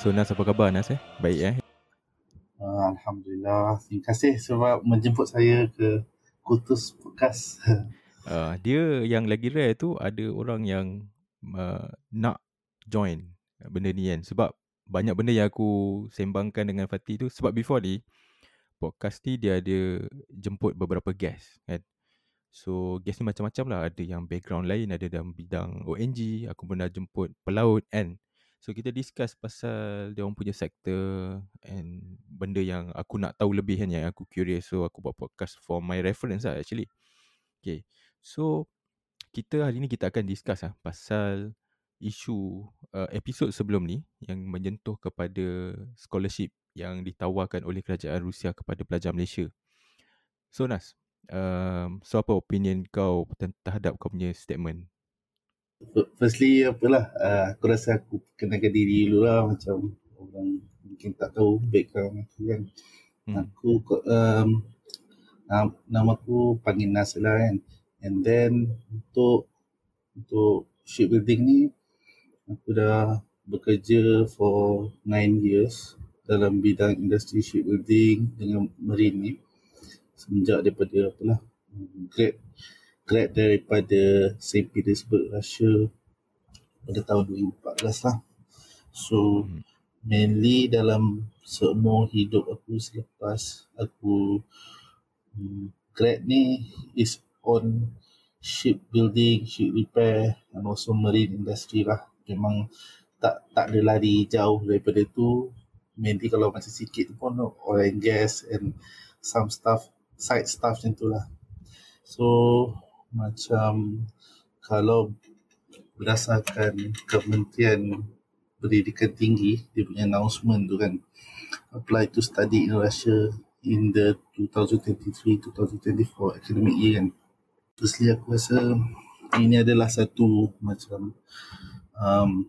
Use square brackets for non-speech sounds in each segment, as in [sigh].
So Nas apa khabar Nas eh? Baik eh? Uh, Alhamdulillah. Terima kasih sebab menjemput saya ke Kutus Podcast. Uh, [laughs] dia yang lagi rare tu ada orang yang uh, nak join benda ni kan. Sebab banyak benda yang aku sembangkan dengan Fatih tu. Sebab before ni, podcast ni dia ada jemput beberapa guest kan. So guest ni macam-macam lah. Ada yang background lain, ada dalam bidang ONG. Aku pernah jemput pelaut kan. So kita discuss pasal dia orang punya sektor and benda yang aku nak tahu lebih kan yang aku curious so aku buat podcast for my reference lah actually. Okay. So kita hari ni kita akan discuss lah pasal isu uh, episod sebelum ni yang menyentuh kepada scholarship yang ditawarkan oleh kerajaan Rusia kepada pelajar Malaysia. So Nas, um, so apa opinion kau terhadap kau punya statement Firstly apalah uh, aku rasa aku kenalkan diri dulu lah macam orang mungkin tak tahu background aku kan. Hmm. Aku um, nama aku panggil Nas lah kan. And then untuk untuk shipbuilding ni aku dah bekerja for 9 years dalam bidang industri shipbuilding dengan marine ni semenjak daripada apalah grade grad daripada St. Petersburg, Russia pada tahun 2014 lah. So, hmm. mainly dalam semua hidup aku selepas aku um, grad ni is on ship building, ship repair and also marine industry lah. Memang tak tak ada lari jauh daripada tu. Mainly kalau macam sikit pun oil and gas and some stuff, side stuff macam tu lah. So, macam kalau berdasarkan Kementerian Pendidikan Tinggi dia punya announcement tu kan apply to study in Russia in the 2023-2024 academic year kan. Firstly aku rasa ini adalah satu macam um,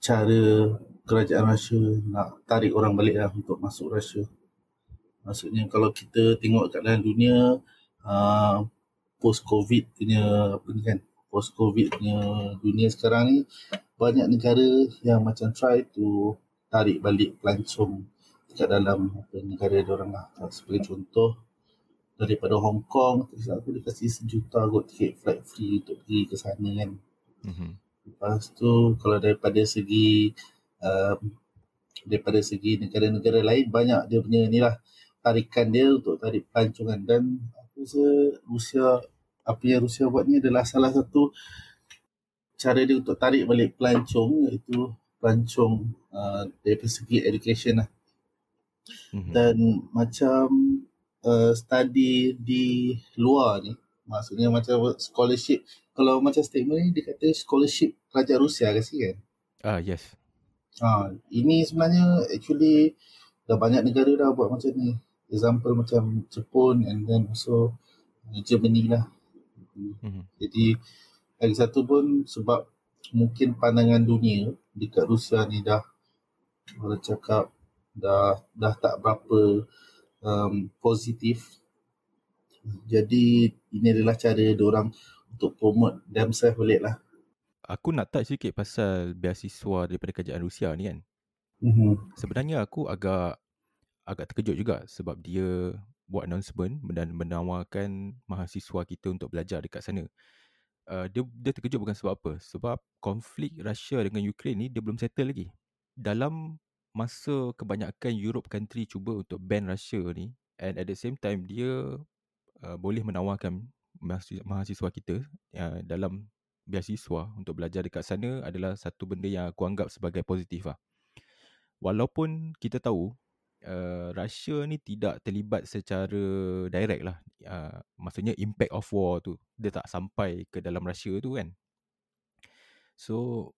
cara kerajaan Russia nak tarik orang balik lah untuk masuk Russia. Maksudnya kalau kita tengok kat dalam dunia uh, post covid punya apa ni kan post covid punya dunia sekarang ni banyak negara yang macam try to tarik balik pelancong dekat dalam apa, negara dia orang lah sebagai contoh daripada Hong Kong aku dia kasih sejuta kot tiket flight free untuk pergi ke sana kan. Mm-hmm. lepas tu kalau daripada segi um, daripada segi negara-negara lain banyak dia punya ni lah tarikan dia untuk tarik pelancongan. Dan aku rasa Rusia apa yang Rusia buat ni adalah salah satu cara dia untuk tarik balik pelancong iaitu pelancong uh, dari segi education lah. Mm-hmm. Dan macam uh, study di luar ni, maksudnya macam scholarship, kalau macam statement ni dia kata scholarship kerajaan Rusia ke sih kan? Ah uh, yes. Ha, ini sebenarnya actually dah banyak negara dah buat macam ni. Example macam Jepun and then also Germany lah. Mm-hmm. Jadi lagi satu pun sebab mungkin pandangan dunia dekat Rusia ni dah orang cakap dah dah tak berapa um, positif. Jadi ini adalah cara dia orang untuk promote themselves balik lah. Aku nak touch sikit pasal beasiswa daripada kerajaan Rusia ni kan. Mm-hmm. Sebenarnya aku agak agak terkejut juga sebab dia buat announcement dan menawarkan mahasiswa kita untuk belajar dekat sana. Uh, dia dia terkejut bukan sebab apa? Sebab konflik Russia dengan Ukraine ni dia belum settle lagi. Dalam masa kebanyakan Europe country cuba untuk ban Russia ni and at the same time dia uh, boleh menawarkan mahasiswa kita uh, dalam beasiswa untuk belajar dekat sana adalah satu benda yang aku anggap sebagai positif lah. Walaupun kita tahu uh, Russia ni tidak terlibat secara direct lah. Uh, maksudnya impact of war tu dia tak sampai ke dalam Russia tu kan. So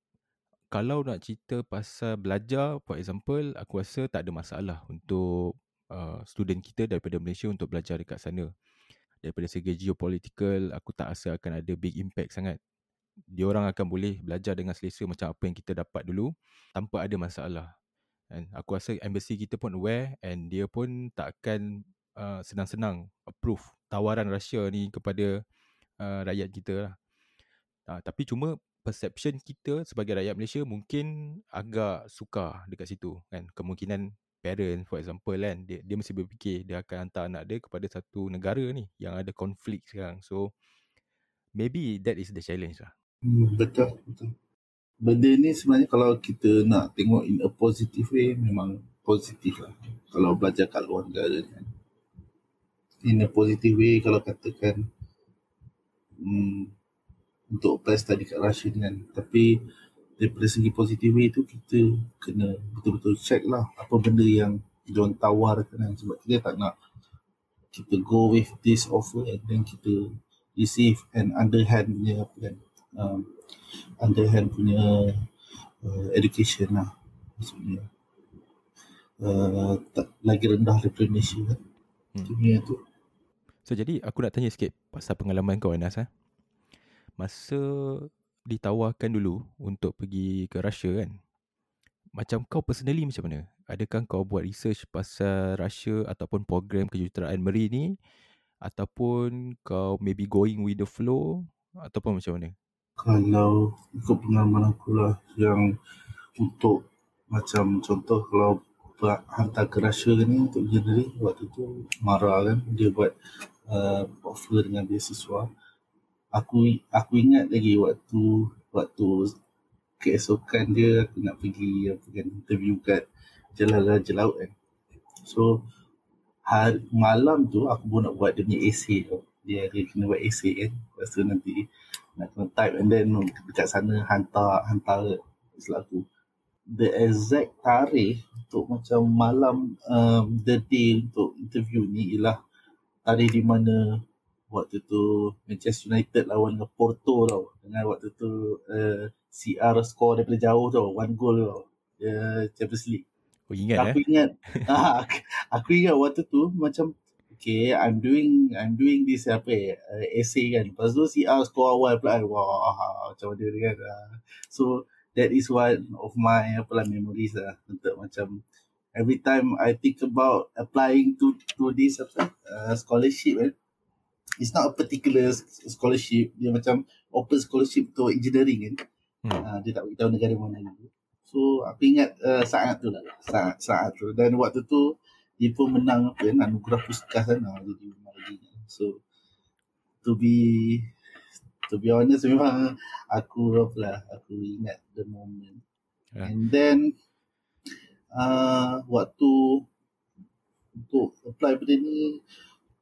kalau nak cerita pasal belajar for example aku rasa tak ada masalah untuk uh, student kita daripada Malaysia untuk belajar dekat sana. Daripada segi geopolitical aku tak rasa akan ada big impact sangat. Dia orang akan boleh belajar dengan selesa macam apa yang kita dapat dulu tanpa ada masalah. And aku rasa embassy kita pun aware and dia pun tak akan uh, senang-senang approve tawaran Russia ni kepada uh, rakyat kita lah. Uh, tapi cuma perception kita sebagai rakyat Malaysia mungkin agak suka dekat situ kan. Kemungkinan parent for example kan dia, dia mesti berfikir dia akan hantar anak dia kepada satu negara ni yang ada konflik sekarang. So maybe that is the challenge lah. Hmm, betul betul benda ni sebenarnya kalau kita nak tengok in a positive way memang positif lah. Kalau belajar kat luar negara kan in a positive way kalau katakan hmm, untuk apply study kat Russia kan. Tapi daripada segi positif itu kita kena betul-betul check lah apa benda yang diorang tawarkan kan. Sebab kita tak nak kita go with this offer and then kita receive an underhand punya apa kan um, underhand punya uh, education lah maksudnya. Uh, tak lagi rendah daripada Malaysia kan? Hmm. tu. So jadi aku nak tanya sikit pasal pengalaman kau Anas eh? masa ditawarkan dulu untuk pergi ke Russia kan macam kau personally macam mana? Adakah kau buat research pasal Russia ataupun program kejuruteraan marine ni ataupun kau maybe going with the flow ataupun macam mana kalau ikut pengalaman aku lah yang untuk macam contoh kalau hantar ke Russia ni untuk engineering waktu tu marah kan dia buat uh, offer dengan beasiswa aku aku ingat lagi waktu waktu keesokan dia aku nak pergi apa kan interview kat Jalan Raja Laut kan. So hari, malam tu aku pun nak buat dia punya essay tu. Dia dia kena buat essay kan. Lepas tu nanti nak kena type and then dekat sana hantar hantar selaku. The exact tarikh untuk macam malam um, the day untuk interview ni ialah tarikh di mana waktu tu Manchester United lawan dengan Porto tau dengan waktu tu uh, CR score daripada jauh tau one goal tau uh, Champions League oh ingat aku eh? ingat [laughs] ah, aku ingat waktu tu macam okay I'm doing I'm doing this apa uh, essay kan. Lepas tu CR score awal pula wah macam mana kan uh, so that is one of my apa lah memories lah. Untuk macam every time I think about applying to to this apa uh, scholarship eh, it's not a particular scholarship. Dia macam open scholarship untuk engineering kan. Hmm. uh, dia tak beritahu negara mana. Gitu so aku ingat uh, saat tu lah. Saat saat tu. Dan waktu tu dia pun menang apa kan anugerah puskas kan uh, jadi lagi so to be to be honest memang aku apa lah aku ingat the moment. Yeah. and then uh, waktu untuk apply benda ni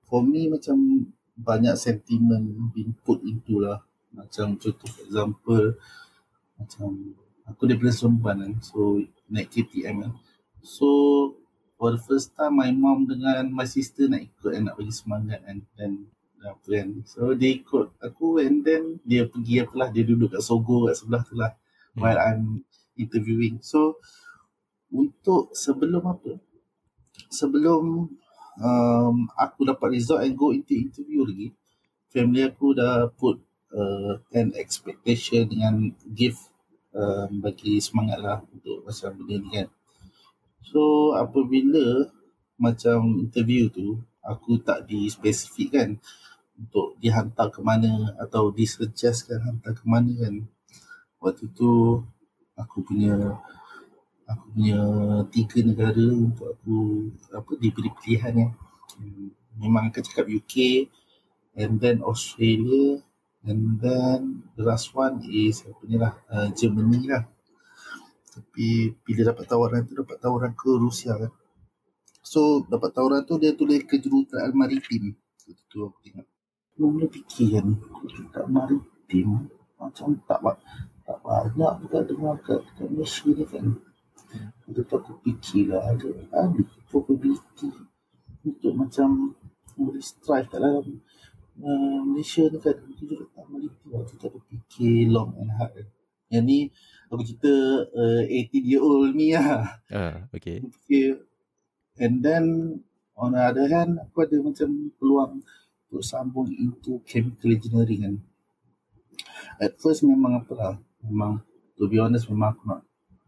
for me macam banyak sentimen being put into lah. Macam contoh for example macam aku daripada Seremban kan so naik KTM kan. So for the first time my mom dengan my sister nak ikut and nak bagi semangat kan dan apa kan so dia ikut aku and then dia pergi apa lah dia duduk kat Sogo kat sebelah tu lah hmm. while I'm interviewing. So untuk sebelum apa? Sebelum um, aku dapat result and go into interview lagi family aku dah put uh, an expectation dengan give um, bagi semangat lah untuk pasal benda ni kan so apabila macam interview tu aku tak dispesifikkan untuk dihantar ke mana atau disuggestkan hantar ke mana kan waktu tu aku punya aku punya tiga negara untuk aku apa diberi pilihan ya. Memang akan cakap UK and then Australia and then the last one is apa ni lah uh, Germany lah. Tapi bila dapat tawaran tu dapat tawaran ke Rusia kan. So dapat tawaran tu dia tulis kejuruteraan maritim. Itu tu aku tengok. Mula fikir kan kejuruteraan maritim macam tak tak banyak juga dengar kat, kat Malaysia ni kan. Lepas tu aku fikirlah ada ada probability untuk macam boleh strive kat dalam uh, Malaysia ni kan tak meliti lah kita aku fikir long and hard kan. yang ni aku cerita uh, 18 year old ni lah. Uh, okay. fikir and then on the other hand aku ada macam peluang untuk sambung into chemical engineering kan. At first memang apalah memang to be honest memang aku nak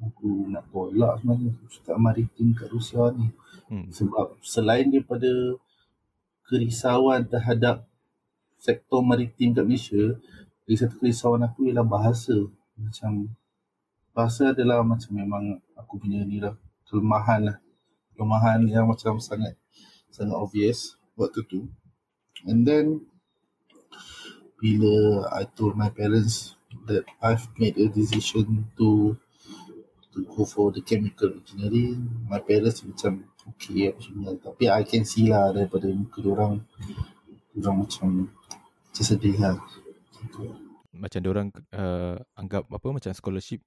aku nak tolak sebenarnya. Cakap maritim kat Rusia ni. Hmm. sebab selain daripada kerisauan terhadap sektor maritim kat Malaysia lagi satu kerisauan aku ialah bahasa. Macam bahasa adalah macam memang aku punya ni lah kelemahan lah. Kelemahan yang macam sangat sangat obvious waktu tu. And then bila I told my parents that I've made a decision to to go for the chemical engineering my parents macam okay semua tapi I can see lah daripada muka orang orang macam macam sedih lah. Macam orang uh, anggap apa macam scholarship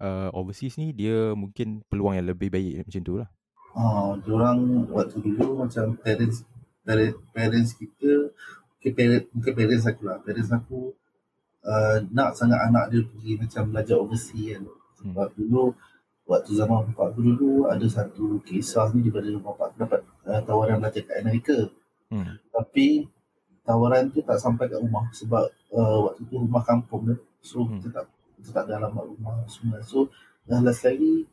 uh, overseas ni dia mungkin peluang yang lebih baik macam tu lah uh, orang waktu dulu macam parents parents, parents kita okay, parents, mungkin parents aku lah parents aku uh, nak sangat anak dia pergi macam belajar overseas kan sebab hmm. dulu waktu zaman bapak aku dulu ada satu kisah ni daripada bapak aku dapat uh, tawaran belajar kat Amerika. Hmm. Tapi tawaran tu tak sampai kat rumah sebab uh, waktu tu rumah kampung dia. So hmm. kita tak ada alamat rumah semua. So dah last lagi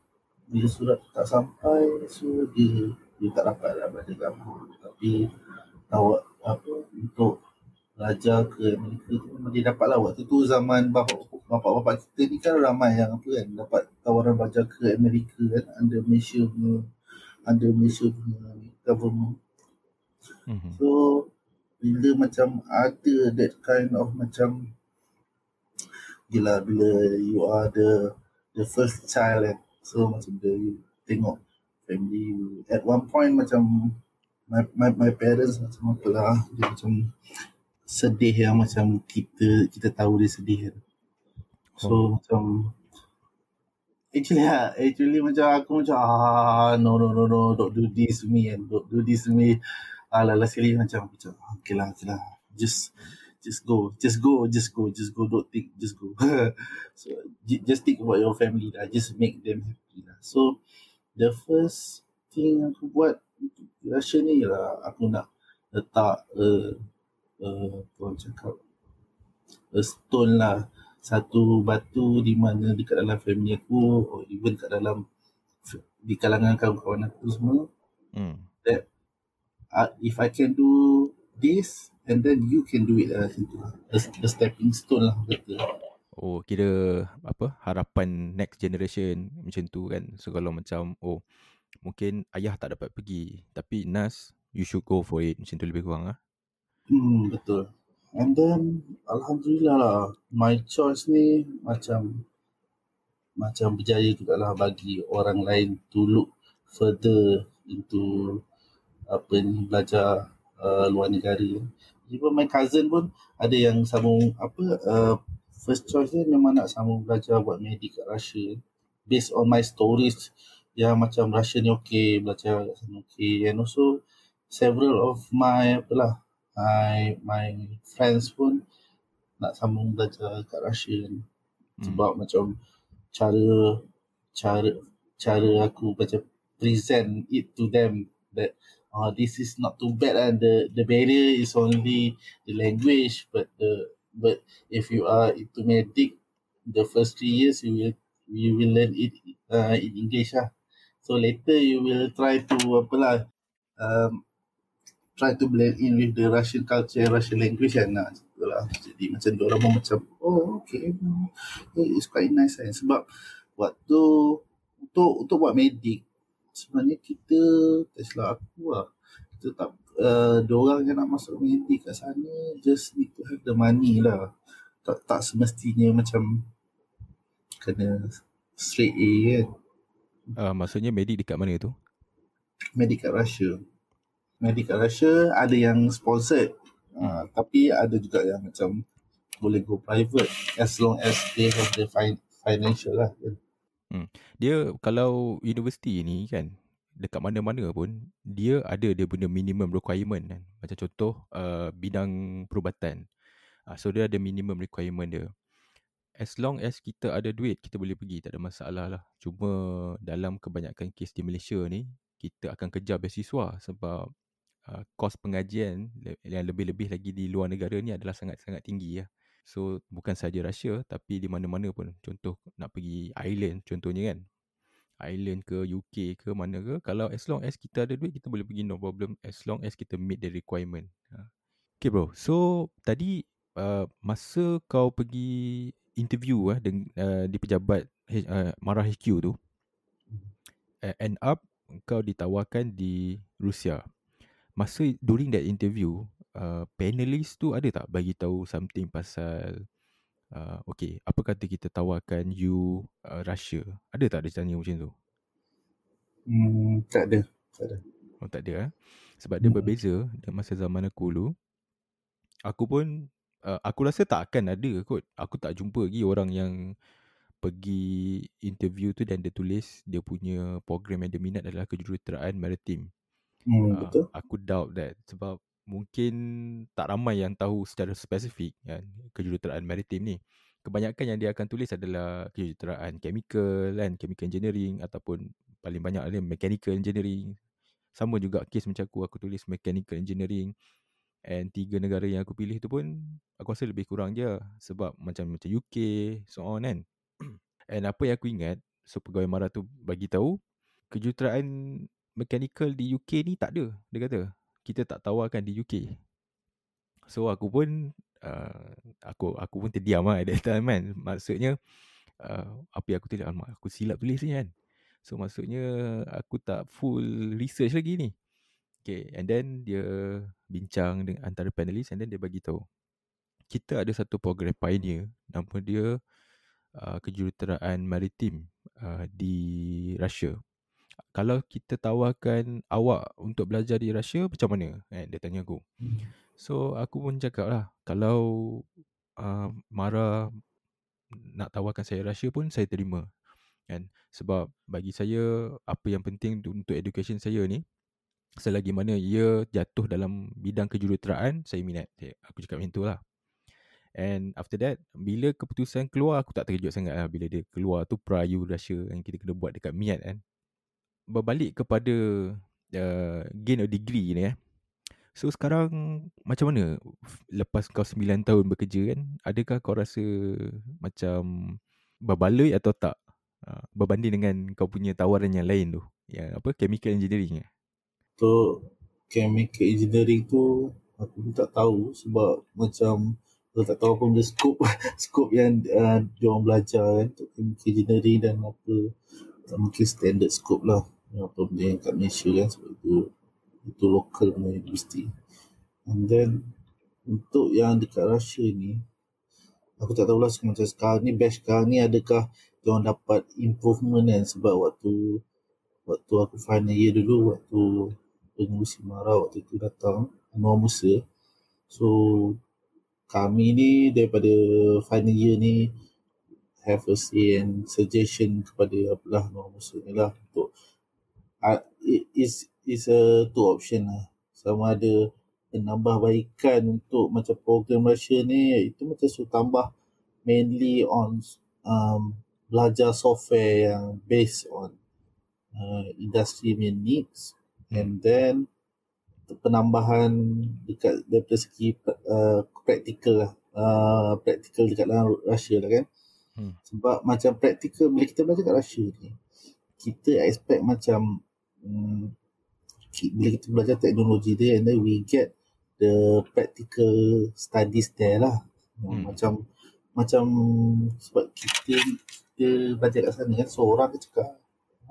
bila surat tu tak sampai so dia dia tak dapat lah belajar kampung. Tapi tahu apa untuk belajar ke Amerika tu memang dia dapat lah waktu tu zaman bapak-bapak kita ni kan ramai yang apa kan dapat tawaran belajar ke Amerika kan under Malaysia punya under Malaysia punya government mm-hmm. so bila macam ada that kind of macam gila bila you are the the first child kan so macam dia you tengok family at one point macam my my, my parents macam apa lah dia macam sedih yang macam kita kita tahu dia sedih kan. So oh. macam actually ha, actually macam aku macam ah no no no no don't do this to me and don't do this to me. Ala ah, sekali macam macam okay lah okay lah just just go just go just go just go don't think just go. [laughs] So just think about your family lah just make them happy lah. So the first thing aku buat rasa ni lah aku nak letak uh, uh, orang cakap a stone lah. Satu batu di mana dekat dalam family aku or even kat dalam di kalangan kawan-kawan aku semua. Hmm. that uh, if I can do this and then you can do it lah uh, a, a stepping stone lah betul Oh kira apa harapan next generation macam tu kan. So kalau macam oh mungkin ayah tak dapat pergi tapi Nas you should go for it. Macam tu lebih kurang ah Hmm, betul. And then alhamdulillah lah my choice ni macam macam berjaya juga lah bagi orang lain to look further into apa ni belajar uh, luar negara. Even my cousin pun ada yang sambung apa uh, first choice dia memang nak sambung belajar buat medik kat Russia based on my stories yang macam Russia ni okay belajar kat sana okay and also several of my apalah my my friends pun nak sambung belajar kat Russia. Hmm. Sebab macam cara cara cara aku macam present it to them that uh, this is not too bad and the the barrier is only the language but the but if you are into medic the first three years you will you will learn it uh, in English lah. So later you will try to apalah um, try to blend in with the Russian culture and Russian language kan nah, lah. jadi macam orang macam oh okay oh, it's quite nice kan sebab waktu untuk untuk buat medik sebenarnya kita Tesla aku lah. Kita tak uh, orang yang nak masuk medik kat sana just need to have the money lah. Tak, tak semestinya macam kena straight A kan. Uh, maksudnya medik dekat mana tu? Medik kat Russia. Medical Russia ada yang sponsored. Uh, tapi ada juga yang macam boleh go private as long as they have the fin- financial lah hmm. dia kalau universiti ni kan dekat mana-mana pun dia ada dia punya minimum requirement kan macam contoh uh, bidang perubatan uh, so dia ada minimum requirement dia as long as kita ada duit kita boleh pergi tak ada masalah lah cuma dalam kebanyakan kes di Malaysia ni kita akan kejar beasiswa sebab uh, kos pengajian yang lebih-lebih lagi di luar negara ni adalah sangat-sangat tinggi ya. So bukan saja Russia tapi di mana-mana pun. Contoh nak pergi Ireland contohnya kan. Ireland ke UK ke mana ke kalau as long as kita ada duit kita boleh pergi no problem as long as kita meet the requirement. Ha. Okay bro. So tadi uh, masa kau pergi interview uh, dengan, uh, di pejabat uh, Mara HQ tu uh, end up kau ditawarkan di Rusia. Masa during that interview, uh, panelist tu ada tak bagi tahu something pasal uh, okay, apa kata kita tawarkan you uh, Russia? Ada tak dia tanya macam tu? Hmm, tak ada. Tak ada. Oh, tak ada eh? Sebab dia hmm. berbeza dengan masa zaman aku dulu. Aku pun, uh, aku rasa tak akan ada kot. Aku tak jumpa lagi orang yang pergi interview tu dan dia tulis dia punya program yang dia minat adalah kejuruteraan maritim. Hmm, uh, betul. Aku doubt that sebab mungkin tak ramai yang tahu secara spesifik kan kejuruteraan maritim ni. Kebanyakan yang dia akan tulis adalah kejuruteraan chemical kan, chemical engineering ataupun paling banyak adalah mechanical engineering. Sama juga kes macam aku, aku tulis mechanical engineering. And tiga negara yang aku pilih tu pun aku rasa lebih kurang je sebab macam macam UK, so on kan. [clears throat] And apa yang aku ingat So pegawai Mara tu bagi tahu Kejuruteraan Mechanical di UK ni tak ada Dia kata Kita tak tawarkan di UK So aku pun uh, Aku aku pun terdiam lah At that time kan. Maksudnya uh, Apa yang aku tulis Aku silap tulis ni kan. So maksudnya Aku tak full research lagi ni. Okay And then dia Bincang dengan antara panelis And then dia bagi tahu. Kita ada satu program pioneer. Nama dia uh, kejuruteraan maritim uh, di Russia. Kalau kita tawarkan awak untuk belajar di Russia macam mana? Eh, dia tanya aku. Hmm. So aku pun cakap lah kalau uh, Mara nak tawarkan saya Russia pun saya terima. Kan? Sebab bagi saya apa yang penting untuk education saya ni selagi mana ia jatuh dalam bidang kejuruteraan saya minat. Aku cakap macam tu lah. And after that Bila keputusan keluar Aku tak terkejut sangat lah Bila dia keluar tu Prayu Russia Yang kita kena buat dekat Miat kan Berbalik kepada uh, Gain a degree ni eh. So sekarang Macam mana? Lepas kau 9 tahun bekerja kan Adakah kau rasa Macam Berbaloi atau tak? Uh, Berbanding dengan Kau punya tawaran yang lain tu. Yang apa? Chemical engineering eh? Tu Chemical engineering tu Aku pun tak tahu Sebab Macam kalau tak tahu apa benda skop [laughs] skop yang uh, dia orang belajar kan untuk engineering dan apa. Tak mungkin standard skop lah yang kat Malaysia kan sebab itu itu local punya and then untuk yang dekat Russia ni aku tak tahulah macam sekarang ni best sekarang ni adakah dia orang dapat improvement kan? Sebab waktu waktu aku final year dulu waktu pengurusi Mara waktu tu datang Anwar Musa so kami ni daripada final year ni have a say and suggestion kepada apalah Nur Musa ni lah untuk uh, it is is a two option lah. Sama ada menambah baikan untuk macam program Malaysia ni itu macam su tambah mainly on um, belajar software yang based on uh, industry needs. And then penambahan dekat daripada segi uh, praktikal lah. Uh, praktikal dekat dalam Russia lah kan. Hmm. sebab macam praktikal bila kita belajar kat Russia ni kita expect macam um, bila kita belajar teknologi dia and then we get the practical studies there lah. Hmm. macam macam sebab kita kita belajar kat sana kan seorang so, cakap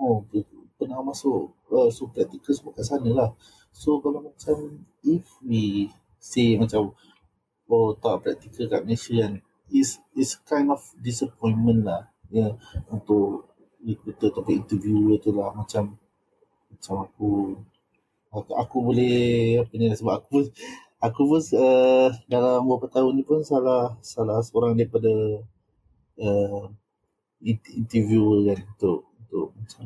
oh pernah masuk uh, so practical semua kat sana lah. So kalau macam if we say macam oh tak praktikal kat Malaysia kan is is kind of disappointment lah ya yeah, untuk recruiter topik interview tu lah. Macam macam aku aku, aku boleh apa ni sebab aku aku pun uh, dalam beberapa tahun ni pun salah salah seorang daripada uh, interviewer kan untuk untuk macam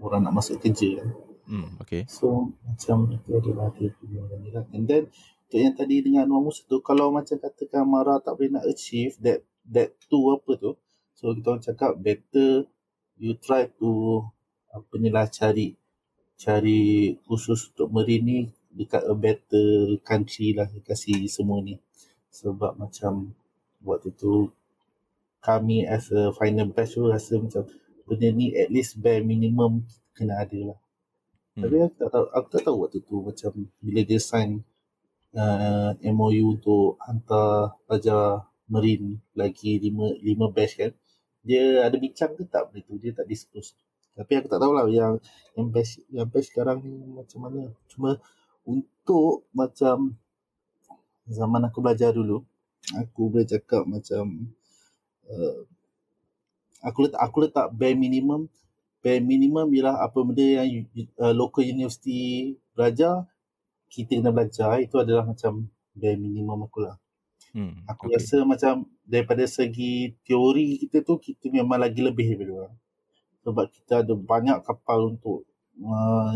orang nak masuk kerja kan. Hmm, okay. So macam itu adalah dia punya ni lah. And then untuk yang tadi dengan Anwar Musa tu kalau macam katakan Mara tak boleh nak achieve that that two apa tu. So kita orang cakap better you try to apa ni lah cari cari khusus untuk marine ni dekat a better country lah kasih semua ni. Sebab macam waktu tu kami as a final batch tu rasa macam benda ni at least bare minimum kena ada lah. Hmm. Tapi aku tak tahu, aku tak tahu waktu tu macam bila dia sign uh, MOU untuk hantar pelajar marine lagi lima lima batch kan dia ada bincang ke tak benda tu dia tak disclose tapi aku tak tahulah yang yang batch yang batch sekarang ni macam mana cuma untuk macam zaman aku belajar dulu aku boleh cakap macam uh, aku letak aku letak bare minimum bare minimum ialah apa benda yang uh, local university belajar kita kena belajar itu adalah macam bare minimum aku lah Hmm, aku okay. rasa macam daripada segi teori kita tu kita memang lagi lebih daripada orang. Sebab kita ada banyak kapal untuk uh,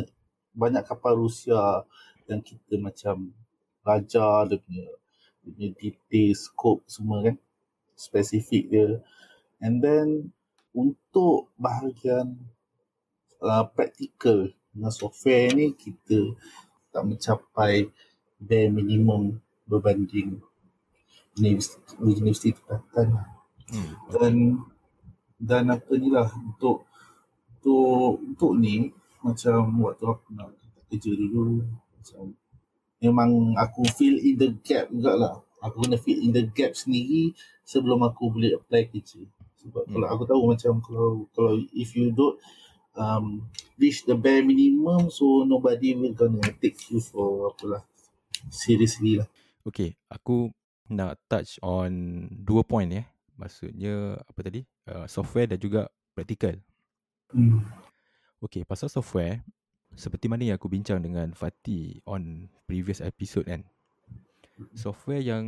banyak kapal Rusia yang kita macam belajar dia punya, dia punya detail, scope semua kan. Spesifik dia. And then untuk bahagian uh, praktikal dengan software ni kita tak mencapai bare minimum berbanding universiti, universiti tempatan lah. Hmm. Dan dan apa ni lah untuk untuk untuk ni macam waktu aku nak kerja dulu macam memang aku fill in the gap lah. aku kena fill in the gap sendiri sebelum aku boleh apply kerja sebab hmm. kalau aku tahu macam kalau kalau if you don't um, reach the bare minimum so nobody will gonna take you for apalah seriously lah Okay, aku nak touch on dua point ya. Maksudnya apa tadi? Uh, software dan juga practical. Hmm. Okay, pasal software, seperti mana yang aku bincang dengan Fatih on previous episode kan. Software yang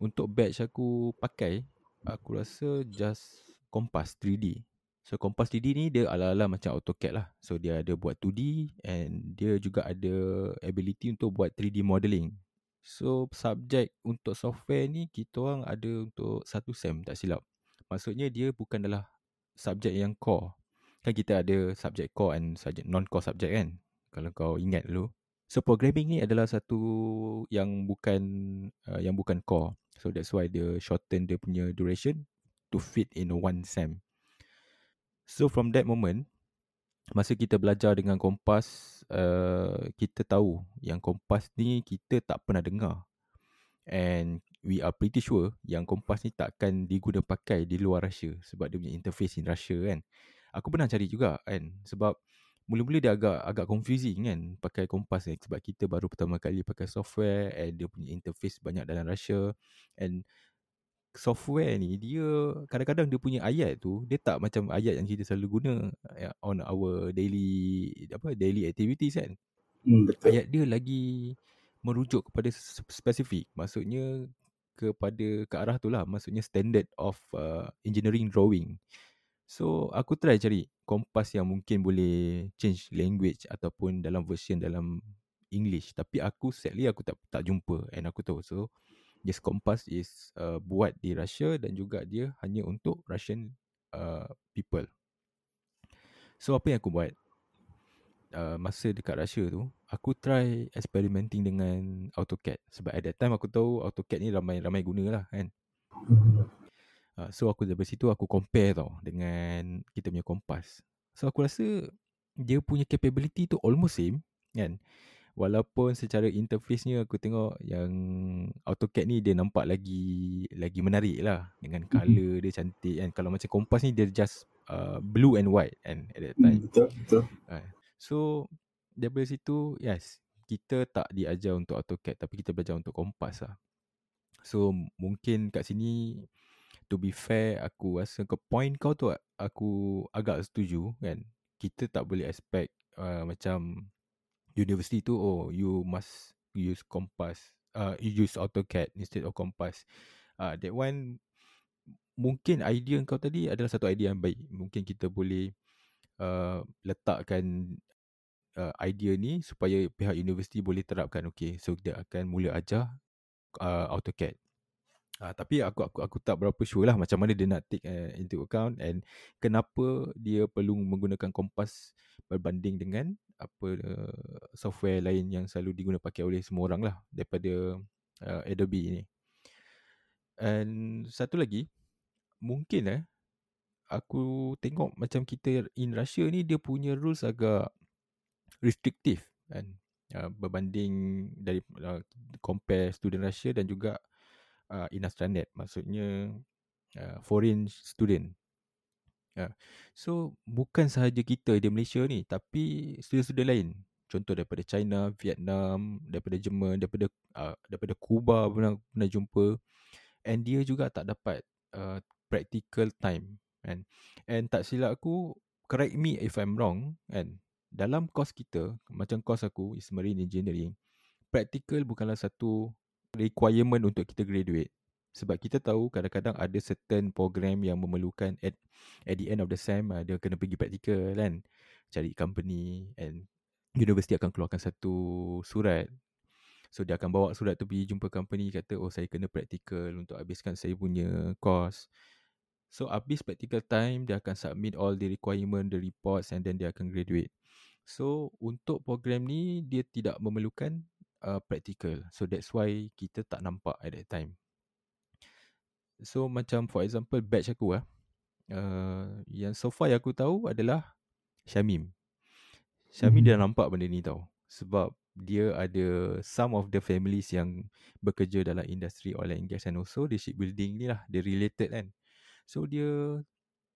untuk batch aku pakai, aku rasa just Compass 3D. So Compass 3D ni dia ala-ala macam AutoCAD lah. So dia ada buat 2D and dia juga ada ability untuk buat 3D modeling. So subjek untuk software ni kita orang ada untuk satu sem tak silap. Maksudnya dia bukan adalah subjek yang core. Kan kita ada subjek core and subjek non-core subjek kan. Kalau kau ingat dulu. So programming ni adalah satu yang bukan uh, yang bukan core. So that's why dia shorten dia punya duration to fit in one sem. So from that moment, masa kita belajar dengan kompas uh, kita tahu yang kompas ni kita tak pernah dengar and we are pretty sure yang kompas ni takkan diguna pakai di luar Russia sebab dia punya interface in Russia kan aku pernah cari juga kan sebab mula-mula dia agak agak confusing kan pakai kompas ni sebab kita baru pertama kali pakai software and dia punya interface banyak dalam Russia and software ni dia kadang-kadang dia punya ayat tu dia tak macam ayat yang kita selalu guna ya, on our daily apa daily activities kan. Hmm, betul. Ayat dia lagi merujuk kepada spesifik. Maksudnya kepada ke arah tu lah. Maksudnya standard of uh, engineering drawing. So aku try cari kompas yang mungkin boleh change language ataupun dalam version dalam English. Tapi aku sadly aku tak tak jumpa and aku tahu. So Yes Compass is uh, buat di Russia dan juga dia hanya untuk Russian uh, people. So apa yang aku buat uh, masa dekat Russia tu, aku try experimenting dengan AutoCAD sebab at that time aku tahu AutoCAD ni ramai ramai guna lah kan. Uh, so aku dari situ aku compare tau dengan kita punya Compass. So aku rasa dia punya capability tu almost same kan. Walaupun secara interface ni aku tengok yang AutoCAD ni dia nampak lagi lagi menarik lah dengan mhm. color dia cantik kan. Kalau macam kompas ni dia just uh, blue and white kan at that hmm, time. Betul, betul. Uh, so daripada situ yes kita tak diajar untuk AutoCAD tapi kita belajar untuk kompas lah. So mungkin kat sini to be fair aku rasa ke point kau tu aku agak setuju kan. Kita tak boleh expect uh, macam university tu oh you must use compass uh, you use AutoCAD instead of compass uh, that one mungkin idea kau tadi adalah satu idea yang baik. Mungkin kita boleh uh, letakkan uh, idea ni supaya pihak universiti boleh terapkan okay so dia akan mula ajar uh, AutoCAD Uh, tapi aku aku aku tak berapa sure lah macam mana dia nak take uh, into account and kenapa dia perlu menggunakan kompas berbanding dengan apa uh, software lain yang selalu digunakan pakai oleh semua orang lah daripada uh, Adobe ni. And satu lagi mungkin eh aku tengok macam kita in Russia ni dia punya rules agak restrictive kan uh, berbanding dari uh, compare student Russia dan juga uh, inastranet maksudnya uh, foreign student. Uh, so bukan sahaja kita di Malaysia ni tapi student-student lain. Contoh daripada China Vietnam daripada Jerman daripada uh, daripada Cuba pernah pernah jumpa. And dia juga tak dapat uh, practical time kan. And tak silap aku correct me if i'm wrong kan. Dalam course kita macam course aku is marine engineering practical bukanlah satu requirement untuk kita graduate. Sebab kita tahu kadang-kadang ada certain program yang memerlukan at, at the end of the sem uh, dia kena pergi practical kan. Cari company and university akan keluarkan satu surat. So dia akan bawa surat tu pergi jumpa company kata oh saya kena practical untuk habiskan saya punya course. So habis practical time dia akan submit all the requirement, the reports and then dia akan graduate. So untuk program ni dia tidak memerlukan uh, practical. So that's why kita tak nampak at that time. So macam for example batch aku ah. Uh, yang so far yang aku tahu adalah Syamim. Syamim mm-hmm. dia nampak benda ni tau. Sebab dia ada some of the families yang bekerja dalam industri oil and gas and also the shipbuilding ni lah. Dia related kan. So dia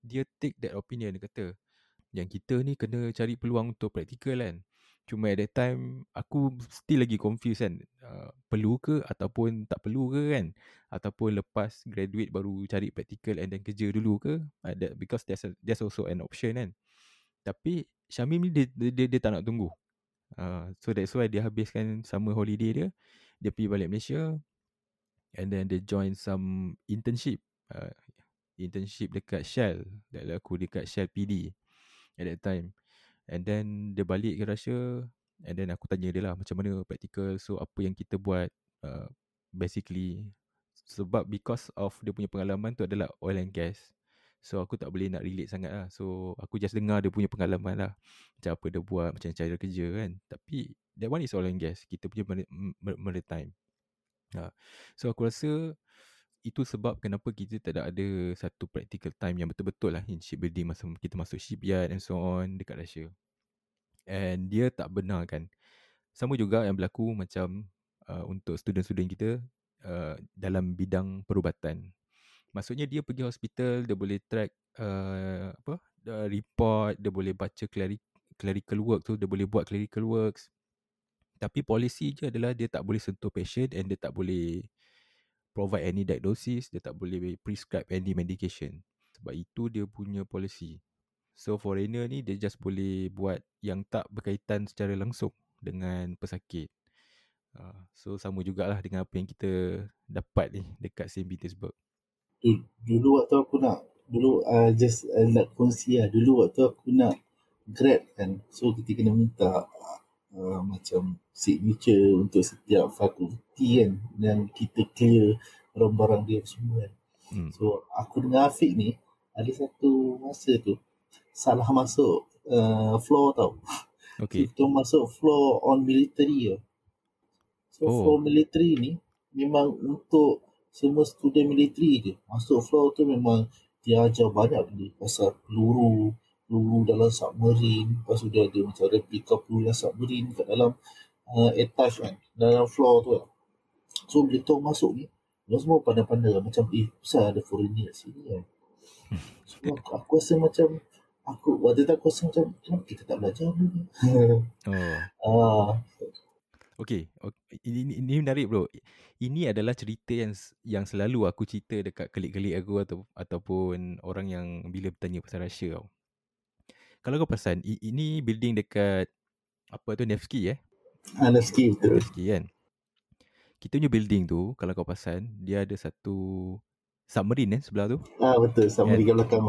dia take that opinion dia kata yang kita ni kena cari peluang untuk practical kan. Cuma at that time aku still lagi confused kan. Uh, perlu ke ataupun tak perlu ke kan? Ataupun lepas graduate baru cari practical and then kerja dulu ke? Uh, that, because there's, a, there's also an option kan. Tapi Syamim ni dia, dia, dia, dia tak nak tunggu. Uh, so that's why dia habiskan summer holiday dia. Dia pergi balik Malaysia. And then dia join some internship. Uh, internship dekat Shell dan aku dekat Shell PD at that time and then dia balik ke Russia and then aku tanya dia lah macam mana practical so apa yang kita buat uh, basically. Sebab because of dia punya pengalaman tu adalah oil and gas. So aku tak boleh nak relate sangat lah. So aku just dengar dia punya pengalaman lah. Macam apa dia buat macam cara kerja kan. Tapi that one is oil and gas. Kita punya maritime uh, so aku rasa itu sebab kenapa kita tak ada satu practical time yang betul-betul lah in shipbuilding masa kita masuk shipyard and so on dekat Russia. And dia tak benar kan. Sama juga yang berlaku macam uh, untuk student-student kita uh, dalam bidang perubatan. Maksudnya dia pergi hospital, dia boleh track uh, apa uh, report, dia boleh baca clerical work tu, dia boleh buat clerical works. Tapi polisi je adalah dia tak boleh sentuh patient and dia tak boleh provide any diagnosis, dia tak boleh prescribe any medication. Sebab itu dia punya policy. So foreigner ni dia just boleh buat yang tak berkaitan secara langsung dengan pesakit. Uh, so sama jugalah dengan apa yang kita dapat ni dekat St. Petersburg. Dulu waktu aku nak, dulu uh, just uh, nak kongsi lah. Dulu waktu aku nak grad kan. So kita kena minta uh, macam signature untuk setiap fakulti kan dan kita clear barang-barang dia semua kan. Hmm. So aku dengan Afiq ni ada satu masa tu salah masuk uh, floor tau. Okay. Kita masuk floor on military tau. So oh. floor military ni memang untuk semua student military je. Masuk floor tu memang dia ajar banyak benda pasal peluru, peluru dalam submarine, lepas tu dia ada macam replika peluru dalam submarine kat dalam uh, etage kan dalam floor tu kan. So bila tu masuk ni, dia semua pandai-pandai macam eh besar ada foreigner kat sini kan. So aku, aku rasa macam aku waktu tu aku rasa macam kenapa kita tak belajar dulu [laughs] oh. Ah. Okay, ini, ini, ini menarik bro. Ini adalah cerita yang yang selalu aku cerita dekat kelik-kelik aku atau ataupun orang yang bila bertanya pasal Russia tau. Kalau kau perasan, ini building dekat apa tu Nevsky eh? Nevsky betul. Nevsky kan. Kita punya building tu kalau kau perasan dia ada satu submarine eh sebelah tu. Ah betul submarine kat belakang.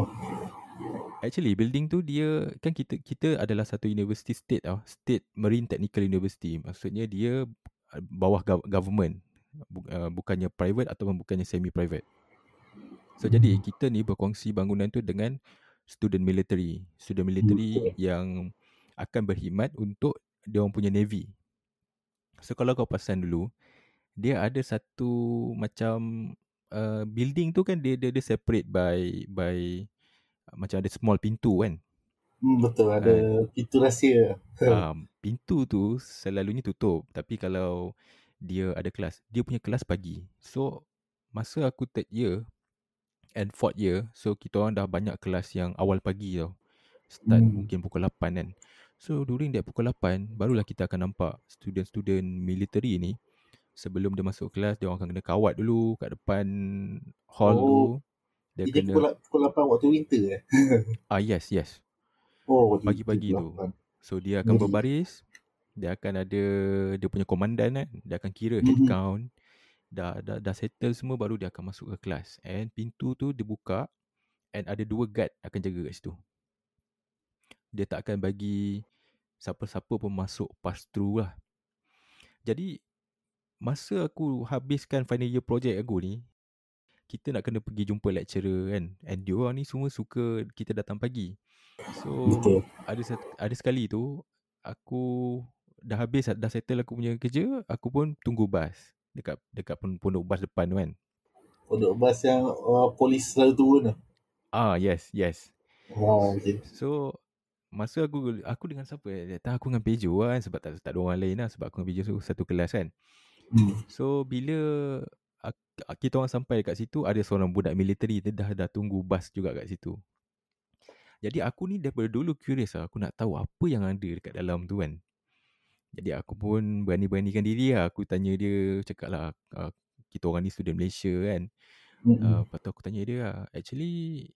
Actually building tu dia kan kita kita adalah satu university state tau. State Marine Technical University. Maksudnya dia uh, bawah government. Uh, bukannya private ataupun bukannya semi private. So hmm. jadi kita ni berkongsi bangunan tu dengan student military. Student military hmm. yang akan berkhidmat untuk dia orang punya navy. So kalau kau perasan dulu, dia ada satu macam uh, building tu kan dia dia, dia separate by by uh, macam ada small pintu kan. Hmm, betul ada uh, pintu rahsia. um, [laughs] pintu tu selalunya tutup tapi kalau dia ada kelas, dia punya kelas pagi. So masa aku third year and fourth year, so kita orang dah banyak kelas yang awal pagi tau. Start hmm. mungkin pukul 8 kan. So during that pukul 8, barulah kita akan nampak student-student military ni sebelum dia masuk kelas, dia orang akan kena kawat dulu kat depan hall oh, tu. Dia kena pukul, pukul 8 waktu winter eh? [laughs] ah yes, yes. Oh, pagi-pagi tu. So dia akan berbaris, dia akan ada dia punya komandan kan, dia akan kira head mm-hmm. count. Dah, dah dah settle semua baru dia akan masuk ke kelas. And pintu tu dibuka and ada dua guard akan jaga kat situ. Dia tak akan bagi siapa-siapa pun masuk pass through lah. Jadi masa aku habiskan final year project aku ni, kita nak kena pergi jumpa lecturer kan. And dia orang ni semua suka kita datang pagi. So Betul. ada ada sekali tu aku dah habis dah settle aku punya kerja, aku pun tunggu bas dekat dekat pun pondok bas depan tu kan. Pondok bas yang uh, polis selalu turun tu. Ah, yes, yes. Wow, okay. So masa aku aku dengan siapa eh? Tak aku dengan Pejo lah kan sebab tak tak ada orang lain lah sebab aku dengan Pejo tu satu kelas kan. Hmm. So bila kita orang sampai dekat situ ada seorang budak military dia dah dah tunggu bas juga kat situ. Jadi aku ni daripada dulu curious lah aku nak tahu apa yang ada dekat dalam tu kan. Jadi aku pun berani-beranikan diri lah. Aku tanya dia, cakap lah, uh, kita orang ni student Malaysia kan. Mm-hmm. Uh, lepas tu aku tanya dia lah, actually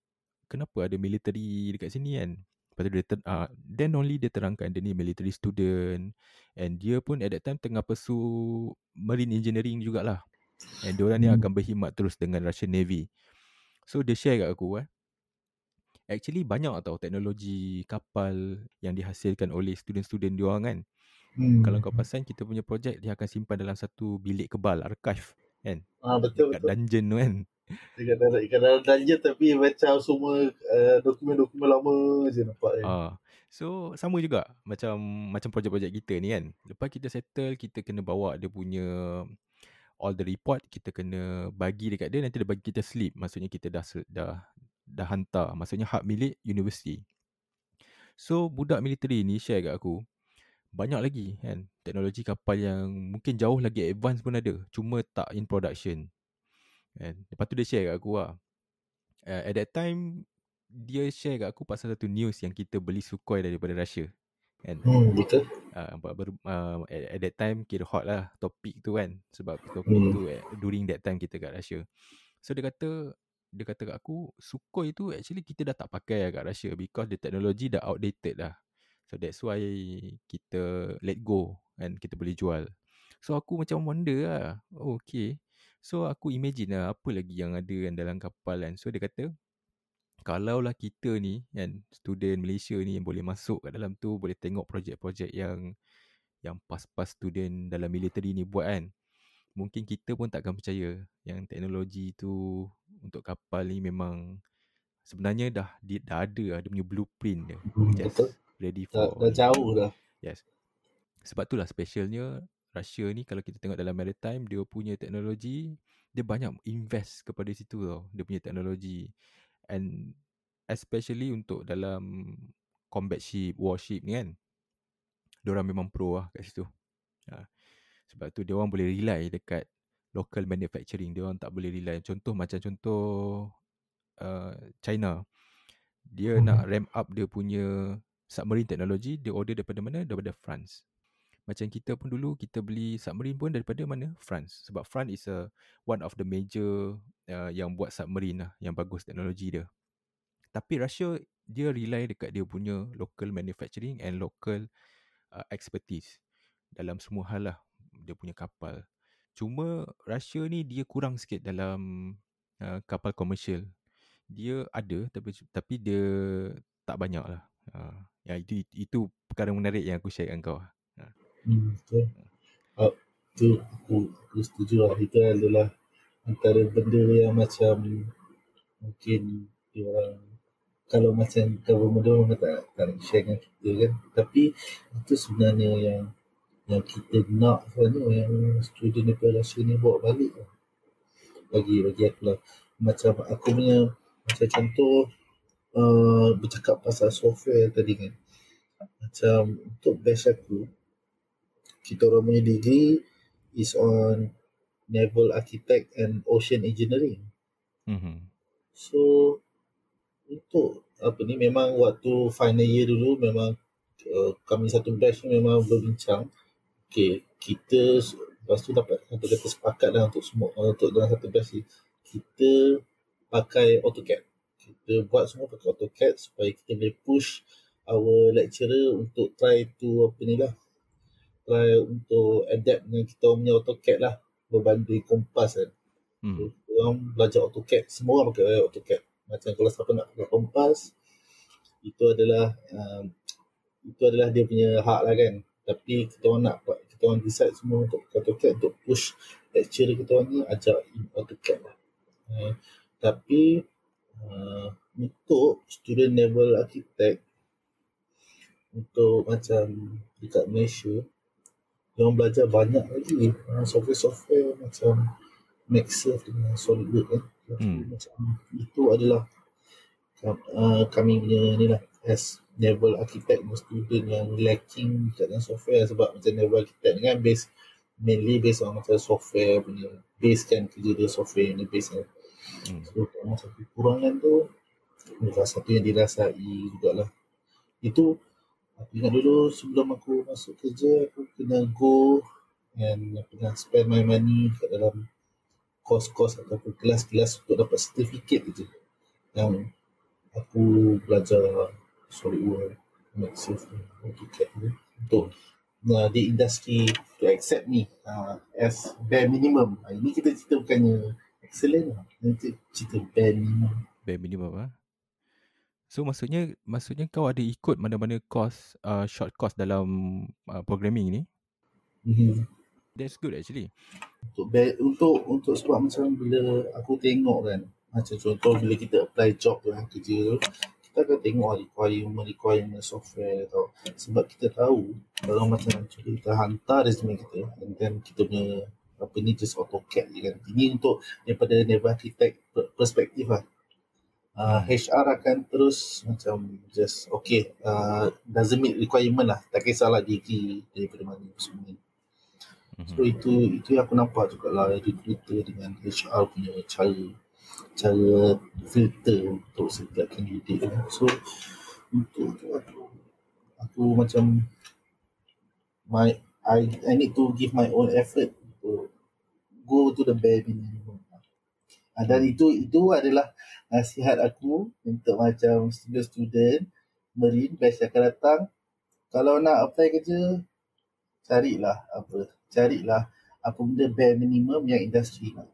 kenapa ada military dekat sini kan? Lepas tu dia, ter, uh, then only dia terangkan dia ni military student. And dia pun at that time tengah pursue marine engineering jugalah. And dia orang ni mm. akan berkhidmat terus dengan Russian Navy. So dia share kat aku eh. Actually banyak tau teknologi kapal yang dihasilkan oleh student-student dia orang kan. Hmm. Kalau kau pasang kita punya projek dia akan simpan dalam satu bilik kebal archive kan. Ah betul Dekat betul. dungeon tu kan. Dekat dalam, dekat dalam dungeon tapi macam semua uh, dokumen-dokumen lama je nampak kan. Ah. So sama juga macam macam projek-projek kita ni kan. Lepas kita settle kita kena bawa dia punya all the report kita kena bagi dekat dia nanti dia bagi kita slip maksudnya kita dah dah dah hantar maksudnya hak milik universiti. So budak military ni share kat aku banyak lagi kan? Teknologi kapal yang mungkin jauh lagi advance pun ada cuma tak in production. Kan? Lepas tu dia share kat aku lah uh, at that time dia share kat aku pasal satu news yang kita beli Sukhoi daripada Russia kan? Hmm, betul. Uh, baru uh, at, at that time kira hot lah topik tu kan? Sebab topik hmm. tu eh, during that time kita kat Russia. So dia kata dia kata kat aku Sukhoi tu actually kita dah tak pakai lah kat Russia because the technology dah outdated lah So that's why kita let go and kita boleh jual. So aku macam wonder lah. Oh, okay. So aku imagine lah apa lagi yang ada kan dalam kapal kan. So dia kata kalaulah kita ni kan student Malaysia ni yang boleh masuk kat dalam tu boleh tengok projek-projek yang yang pas-pas student dalam military ni buat kan. Mungkin kita pun takkan percaya yang teknologi tu untuk kapal ni memang sebenarnya dah dah ada lah dia punya blueprint dia. Hmm, Just ready for dah, dah jauh dah. Yes. Sebab itulah specialnya Russia ni kalau kita tengok dalam maritime dia punya teknologi dia banyak invest kepada situ tau dia punya teknologi and especially untuk dalam combat ship warship ni kan dia orang memang pro lah kat situ ha. sebab tu dia orang boleh rely dekat local manufacturing dia orang tak boleh rely contoh macam contoh uh, China dia hmm. nak ramp up dia punya submarine technology dia order daripada mana? Daripada France. Macam kita pun dulu kita beli submarine pun daripada mana? France. Sebab France is a one of the major uh, yang buat submarine lah yang bagus teknologi dia. Tapi Russia dia rely dekat dia punya local manufacturing and local uh, expertise dalam semua hal lah dia punya kapal. Cuma Russia ni dia kurang sikit dalam uh, kapal komersial. Dia ada tapi tapi dia tak banyak lah. Uh, Ya itu itu perkara menarik yang aku share dengan kau. Ha. Hmm, betul. Uh, tu aku, aku setuju lah. Itu adalah antara benda yang macam mungkin orang kalau macam government dia orang tak, tak nak share dengan kita kan. Tapi itu sebenarnya yang yang kita nak sebenarnya yang student daripada Russia ni bawa balik lah. Bagi, bagi aku lah. Macam aku punya macam contoh uh, bercakap pasal software tadi kan macam untuk batch aku kita orang punya degree is on naval architect and ocean engineering. Mm-hmm. So untuk apa ni memang waktu final year dulu memang uh, kami satu batch ni memang berbincang okay kita lepas tu dapat satu kata sepakat lah untuk semua uh, untuk dalam satu batch ni kita pakai AutoCAD kita buat semua pakai AutoCAD supaya kita boleh push our lecturer untuk try to apa ni lah try untuk adapt dengan kita punya AutoCAD lah. Berbanding kompas kan. Hmm. so, orang belajar AutoCAD semua orang pakai AutoCAD. Macam kalau siapa nak pakai kompas itu adalah um, itu adalah dia punya hak lah kan. Tapi kita orang nak kita orang decide semua untuk AutoCAD untuk push lecturer kita orang ni ajak AutoCAD lah. Uh, tapi untuk student level architect untuk macam dekat Malaysia yang belajar banyak lagi uh, software-software macam Maxsurf dengan SolidWorks kan hmm. macam itu adalah uh, kami punya ni lah as level architect student yang lacking dalam software sebab macam level architect ni kan base mainly based on macam software punya base kan kerja dia software ni base kan hmm. so kalau satu kekurangan tu salah satu yang dirasai jugalah itu aku ingat dulu sebelum aku masuk kerja aku kena go and pernah spend my money kat dalam kos-kos ataupun kelas-kelas untuk dapat sertifikat je yang aku belajar SolidWorks, Maxis, AutoCAD ni untuk uh, di industri to accept me uh, as bare minimum. Uh, ini kita cerita bukannya excellent lah. Ini cerita bare minimum. Bare minimum ah. So maksudnya maksudnya kau ada ikut mana-mana course uh, short course dalam uh, programming ni? Mm-hmm. That's good actually. Untuk untuk untuk sebab macam bila aku tengok kan macam contoh bila kita apply job dengan kerja tu kita akan tengok requirement requirement software tau sebab kita tahu kalau macam kita hantar resume kita and then kita punya apa ni just AutoCAD je kan ini untuk daripada naval architect perspektif lah uh, HR akan terus macam just okay uh, doesn't meet requirement lah tak kisahlah degree daripada mana semua so mhm. itu itu yang aku nampak juga lah recruiter dengan HR punya cara cara filter untuk setiap kandidat kan. So untuk tu aku, aku macam my I I need to give my own effort to go to the bare minimum. Uh, dan itu itu adalah nasihat aku untuk macam student-student Marine batch akan datang kalau nak apply kerja carilah apa carilah apa benda bare minimum yang industri nak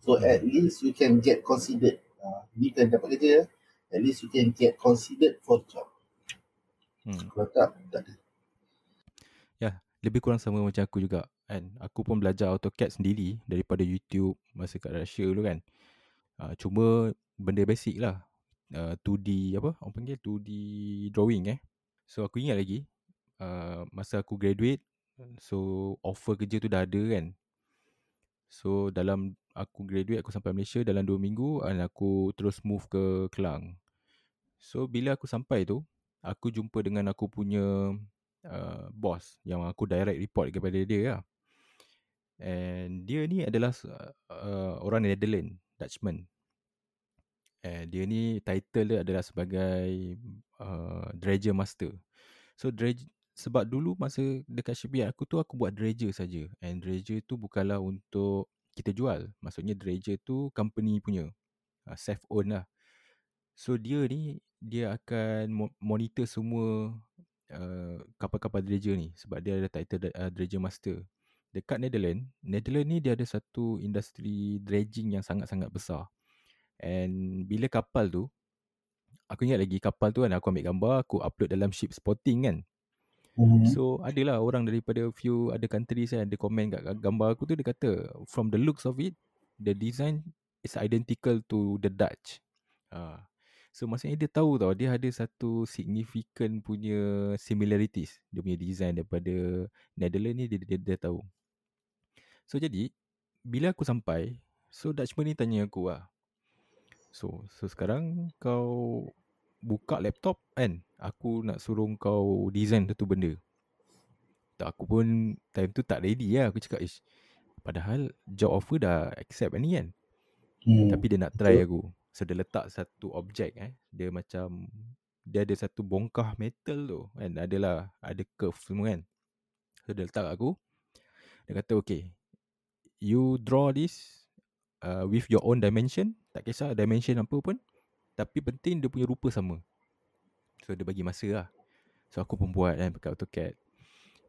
So hmm. at least you can get considered. Uh, ni kan dapat kerja, at least you can get considered for job. Hmm. Kalau tak, tak ada. Ya, lebih kurang sama macam aku juga. Kan? Aku pun belajar AutoCAD sendiri daripada YouTube masa kat Russia dulu kan. Uh, cuma benda basic lah. Uh, 2D apa? Orang panggil 2D drawing eh. So aku ingat lagi. Uh, masa aku graduate. So offer kerja tu dah ada kan. So dalam aku graduate aku sampai Malaysia dalam 2 minggu dan aku terus move ke Kelang. So bila aku sampai tu, aku jumpa dengan aku punya uh, boss yang aku direct report kepada dia lah. And dia ni adalah uh, orang Netherlands, Dutchman. And dia ni title dia adalah sebagai uh, dredger master. So dredger sebab dulu masa dekat shipyard aku tu aku buat dredger saja. And dredger tu bukanlah untuk kita jual. Maksudnya dredger tu company punya. Uh, self own lah. So dia ni dia akan monitor semua uh, kapal-kapal dredger ni. Sebab dia ada title uh, dredger master. Dekat Netherlands Netherlands ni dia ada satu industri dredging yang sangat-sangat besar and bila kapal tu aku ingat lagi kapal tu kan aku ambil gambar aku upload dalam ship spotting kan Mm-hmm. So adalah orang daripada few other countries kan Dia komen kat gambar aku tu Dia kata from the looks of it The design is identical to the Dutch uh. So maksudnya dia tahu tau Dia ada satu significant punya similarities Dia punya design daripada Netherlands ni dia, dia, dia tahu So jadi Bila aku sampai So Dutchman ni tanya aku lah So, so sekarang kau buka laptop kan aku nak suruh kau design satu benda tak aku pun time tu tak ready lah aku cakap ish Padahal job offer dah accept ni kan. Hmm. Tapi dia nak try aku. So dia letak satu objek eh. Dia macam dia ada satu bongkah metal tu kan. Adalah ada curve semua kan. So dia letak aku. Dia kata okay. You draw this uh, with your own dimension. Tak kisah dimension apa pun. Tapi penting dia punya rupa sama. So dia bagi masa lah. So aku pun buat kan pakai AutoCAD.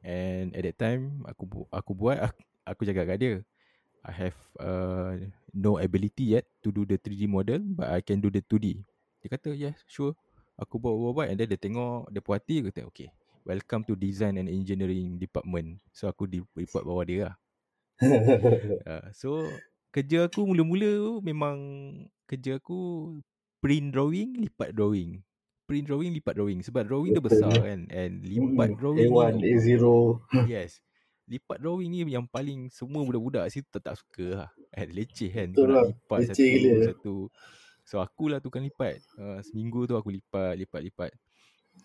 And at that time aku bu- aku buat aku, aku jaga kat dia. I have uh, no ability yet to do the 3D model but I can do the 2D. Dia kata yes sure. Aku buat buat buat and then dia tengok dia puas hati kata okay. Welcome to design and engineering department. So aku di report bawah dia lah. [laughs] uh, so kerja aku mula-mula memang kerja aku print drawing, lipat drawing. Print drawing lipat drawing. Sebab drawing dia besar kan and lipat drawing A1 ni A0 [laughs] yes. Lipat drawing ni yang paling semua budak-budak situ tak, tak suka lah. Kan leceh kan Betul lah. lipat Leceh satu gila. satu. So akulah tukang lipat. Uh, seminggu tu aku lipat lipat lipat.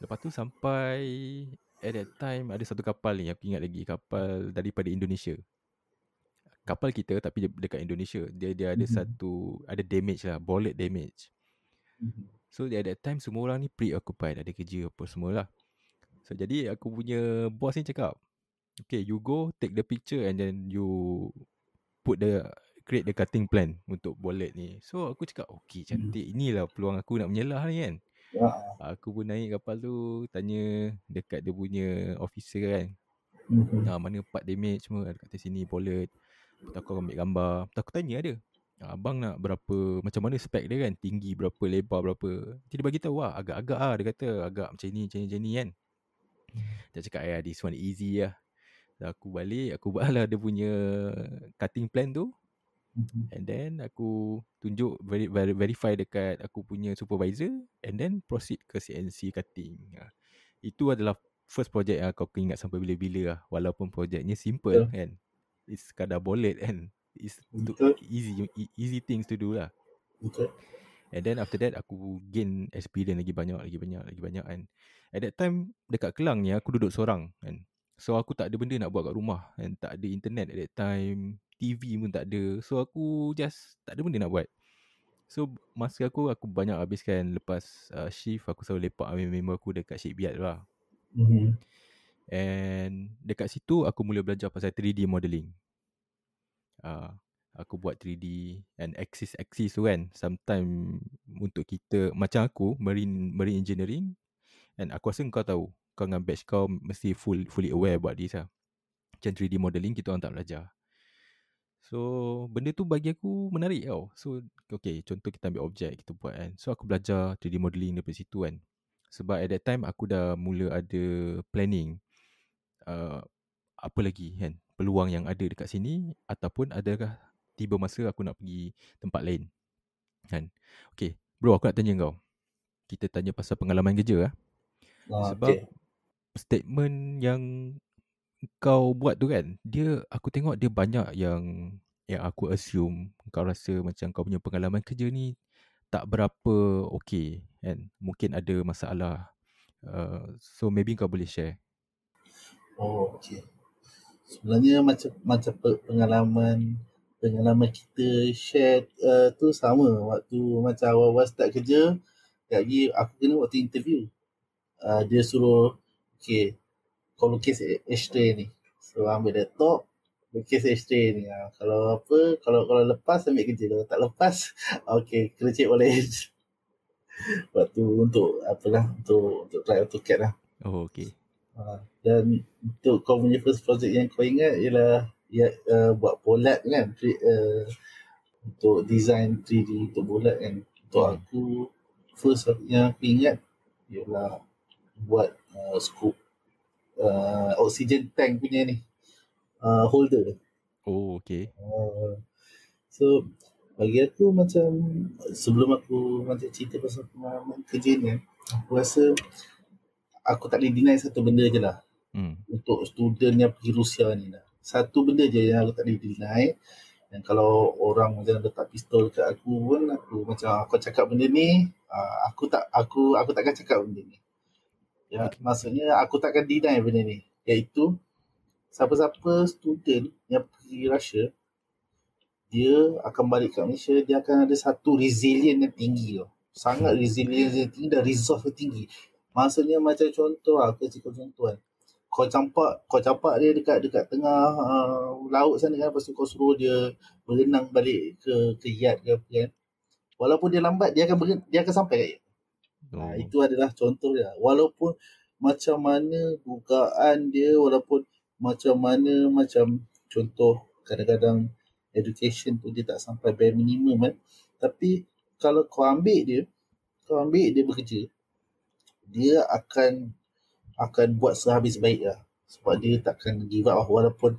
Lepas tu sampai at that time ada satu kapal ni aku ingat lagi kapal daripada Indonesia kapal kita tapi dekat Indonesia dia dia ada Mhm. satu ada damage lah bullet damage Mhm. So at that time semua orang ni preoccupied ada kerja apa semua lah. So jadi aku punya boss ni cakap, okay you go take the picture and then you put the create the cutting plan untuk bullet ni. So aku cakap okay cantik inilah peluang aku nak menyelah ni kan. Ah, Aku pun naik kapal tu tanya dekat dia punya officer kan. mhm. Nah, mana part damage semua ada kat sini bullet. Lepas aku ambil gambar. Lepas aku tanya dia. "Ah, Abang nak berapa macam mana spek dia kan? Tinggi berapa, lebar berapa. Nanti dia bagi tahu lah agak-agak ah dia kata agak macam ni, macam ni, macam ni kan. Dia cakap ya this one easy lah. Dan aku balik, aku [laughs] buat lah dia punya cutting plan tu. Mhm. And then aku tunjuk veri- veri- verify dekat aku punya supervisor and then proceed ke CNC cutting. Ha. Itu adalah first project yang aku ingat sampai bila-bila lah. Walaupun projeknya simple Betul. kan. It's sekadar bullet kan. It's to, easy e- easy things to do lah. Betul. And then after that aku gain experience lagi banyak, lagi banyak, lagi banyak kan. At that time dekat Kelang ni aku duduk seorang kan. So aku tak ada benda nak buat kat rumah and tak ada internet at that time. TV pun tak ada. So aku just tak ada benda nak buat. So masa aku aku banyak habiskan lepas uh, shift aku selalu lepak dengan member aku dekat shipyard tu lah. Mhm. And dekat situ aku mula belajar pasal 3D modeling. Uh, aku buat 3D and axis-axis tu kan. Sometime untuk kita macam aku marine marine engineering and aku rasa kau tahu kau dengan batch kau mesti full fully aware about this lah. Macam 3D modeling kita orang tak belajar. So benda tu bagi aku menarik tau. So okay contoh kita ambil objek kita buat kan. So aku belajar 3D modeling daripada situ kan. Sebab at that time aku dah mula ada planning uh, apa lagi kan peluang yang ada dekat sini ataupun adakah tiba masa aku nak pergi tempat lain kan. Okay bro aku nak tanya kau. Kita tanya pasal pengalaman kerja lah. Ah, Sebab okay. statement yang kau buat tu kan dia aku tengok dia banyak yang yang aku assume kau rasa macam kau punya pengalaman kerja ni tak berapa okay kan mungkin ada masalah uh, so maybe kau boleh share Oh, okey. Sebenarnya macam macam pe- pengalaman pengalaman kita share uh, tu sama waktu macam awal-awal start kerja lagi aku kena waktu interview. Uh, dia suruh okey kau lukis H-tray ni. So ambil laptop lukis H-tray ni. Ha, kalau apa kalau kalau lepas ambil kerja kalau tak lepas [laughs] okey kena cek balik. [laughs] waktu untuk apalah untuk untuk try AutoCAD lah. oh okay Ha, dan untuk kau punya first project yang kau ingat ialah ya, uh, buat bolat kan Pre, uh, untuk design 3D untuk bolat kan. Untuk Hmm. aku first yang aku ingat ialah buat uh, scoop uh, oxygen tank punya ni uh, holder. Oh okay. Uh, so bagi aku macam sebelum aku macam cerita pasal pengalaman kerja ni aku rasa aku tak boleh deny satu benda je lah hmm untuk student yang pergi Rusia ni lah. Satu benda je yang aku tak boleh deny. Dan kalau orang macam letak pistol kat aku pun aku macam aku cakap benda ni, uh, aku tak aku aku takkan cakap benda ni. Ya, Okay. maksudnya aku takkan deny benda ni. Iaitu siapa-siapa student yang pergi Russia dia akan balik ke Malaysia dia akan ada satu resilient yang tinggi tau. Sangat resilient yang tinggi dan resource yang tinggi. Maksudnya macam contoh aku cakap contoh kan. Kau campak, kau campak dia dekat dekat tengah uh, laut sana kan. Lepas tu kau suruh dia berenang balik ke ke yard ke apa kan. Walaupun dia lambat, dia akan beren, dia akan sampai kat yard. Oh. Nah, itu adalah contoh dia. Walaupun macam mana bukaan dia, walaupun macam mana macam contoh kadang-kadang education tu dia tak sampai bare minimum kan. Tapi kalau kau ambil dia, kau ambil dia bekerja, dia akan akan buat sehabis baik lah. Sebab dia takkan give up lah. walaupun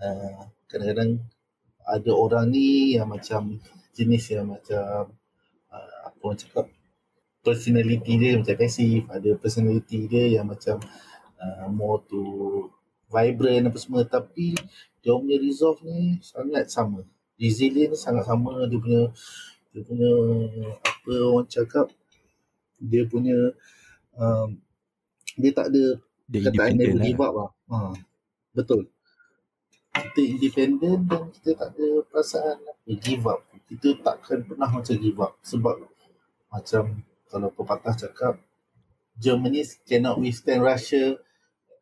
uh, kadang-kadang ada orang ni yang macam jenis yang macam uh, apa orang cakap personality dia macam pasif ada personality dia yang macam uh, more to vibrant apa semua tapi dia punya resolve ni sangat sama resilient sangat sama dia punya dia punya apa orang cakap dia punya um, dia tak ada dia kata never lah. give up lah. Ha, betul. Kita independent dan kita tak ada perasaan apa give up. Kita takkan pernah macam give up sebab macam kalau pepatah cakap Germany cannot withstand Russia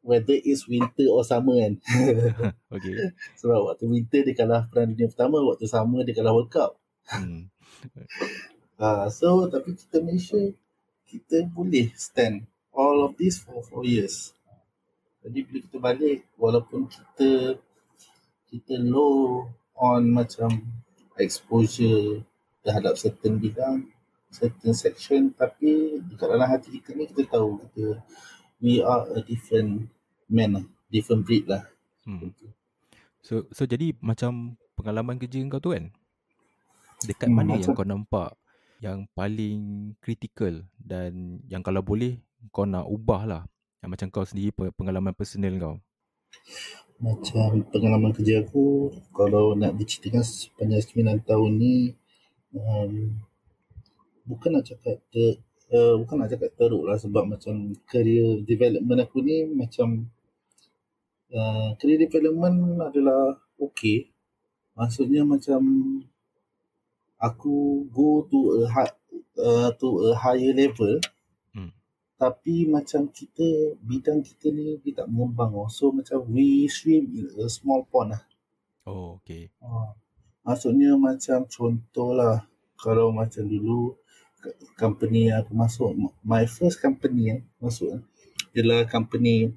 whether it's winter or summer kan. [laughs] okay. [laughs] Sebab waktu winter dia kalah Perang Dunia Pertama, waktu summer dia kalah World Cup. Hmm. uh, [laughs] so tapi kita Malaysia kita boleh stand all of this for four years. Jadi bila kita balik walaupun kita kita low on macam exposure terhadap certain bidang, certain section tapi dekat dalam hati kita ni kita tahu kita we are a different man lah, different breed lah. Hmm. So so jadi macam pengalaman kerja kau tu kan? Dekat hmm, mana macam, yang kau nampak yang paling kritikal dan yang kalau boleh kau nak ubah lah yang macam kau sendiri pengalaman personal kau. Macam pengalaman kerja aku kalau nak diceritakan sepanjang 9 tahun ni um, bukan nak cakap ter, uh, bukan nak cakap teruk lah sebab macam career development aku ni macam uh, career development adalah okay. Maksudnya macam aku go to a high, uh, to a higher level. Hmm. tapi macam kita bidang kita ni dia tak mengembang oh. so macam we swim in a small pond lah oh okay. Uh, maksudnya macam contoh lah kalau macam dulu company yang aku masuk my first company yang masuk ialah company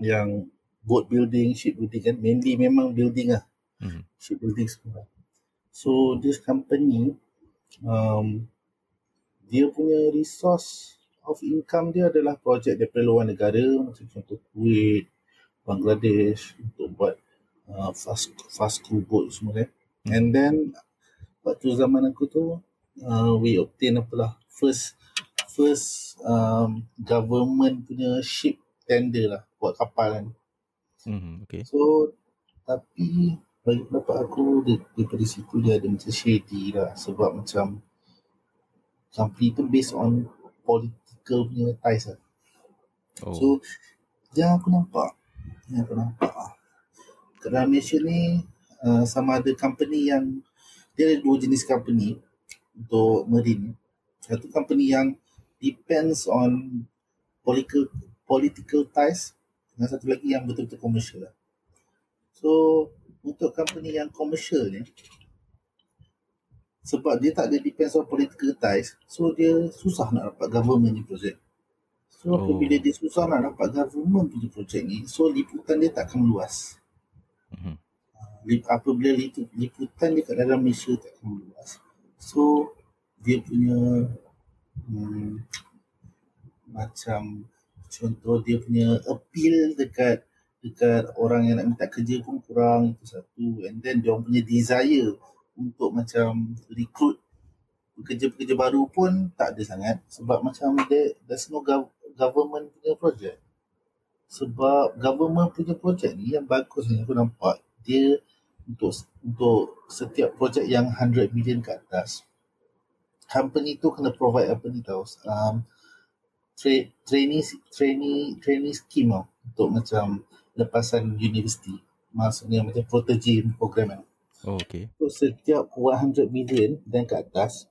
yang boat building, ship building kan. Mainly memang building lah hmm. ship building semua So this company um, dia punya resource of income dia adalah projek daripada luar negara macam contoh Kuwait, Bangladesh untuk buat uh, fast fast crew boat semua kan. And then waktu zaman aku tu uh, we obtain apalah first first um, government punya ship tender lah buat kapal kan. Mm-hmm, okay. So tapi bagi pendapat aku daripada situ dia ada macam shady lah sebab macam company tu based on political punya ties lah. Oh. So yang aku nampak yang aku nampak lah dalam Malaysia ni uh, sama ada company yang dia ada dua jenis company untuk marine satu company yang depends on political political ties dan satu lagi yang betul-betul commercial lah. So untuk company yang commercial ni sebab dia tak ada depends on political ties so dia susah nak dapat government ni projek so oh. apabila dia susah nak dapat government punya projek ni so liputan dia tak akan meluas mm-hmm. apabila liputan dia kat dalam Malaysia tak akan meluas so dia punya hmm, macam contoh dia punya appeal dekat dekat orang yang nak minta kerja pun kurang itu satu. And then dia punya desire untuk macam recruit pekerja-pekerja baru pun tak ada sangat sebab macam there, there's no gov- government punya project. Sebab government punya project ni yang bagus ni aku nampak dia untuk untuk setiap projek yang 100 million ke atas company tu kena provide apa ni tau um, tra- training training training scheme tau. Untuk macam lepasan universiti maksudnya macam protege program kan Oh, okay. So setiap 100 million dan ke atas,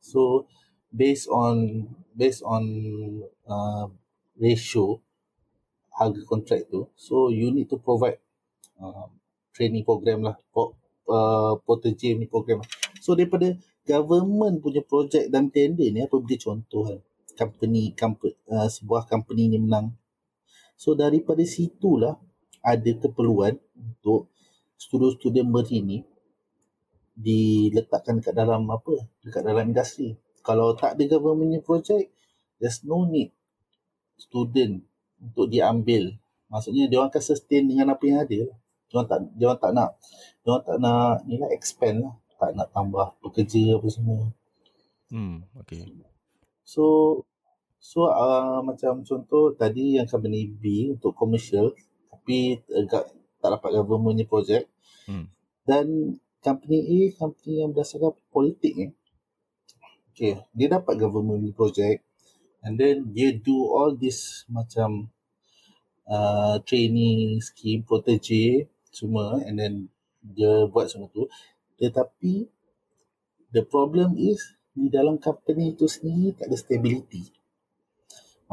so based on based on uh, ratio harga kontrak tu, so you need to provide uh, training program lah, uh, protege ni program. So daripada government punya projek dan tender ni apa boleh contoh kan? Company, company uh, sebuah company ni menang. So daripada situlah ada keperluan untuk student-student marine ni diletakkan dekat dalam apa dekat dalam industri. Kalau tak ada government project there's no need student untuk diambil. Maksudnya dia orang akan sustain dengan apa yang ada. Dia orang tak dia orang tak nak dia orang tak nak ni lah expand lah. Tak nak tambah pekerja apa semua. Hmm okay so so uh, macam contoh tadi yang company B untuk commercial tapi agak tak dapat government project hmm. dan company A, company yang berdasarkan politik ni. Okay, dia dapat government project and then dia do all this macam uh, training scheme, protege semua and then dia buat semua tu. Tetapi the problem is di dalam company tu sendiri tak ada stability.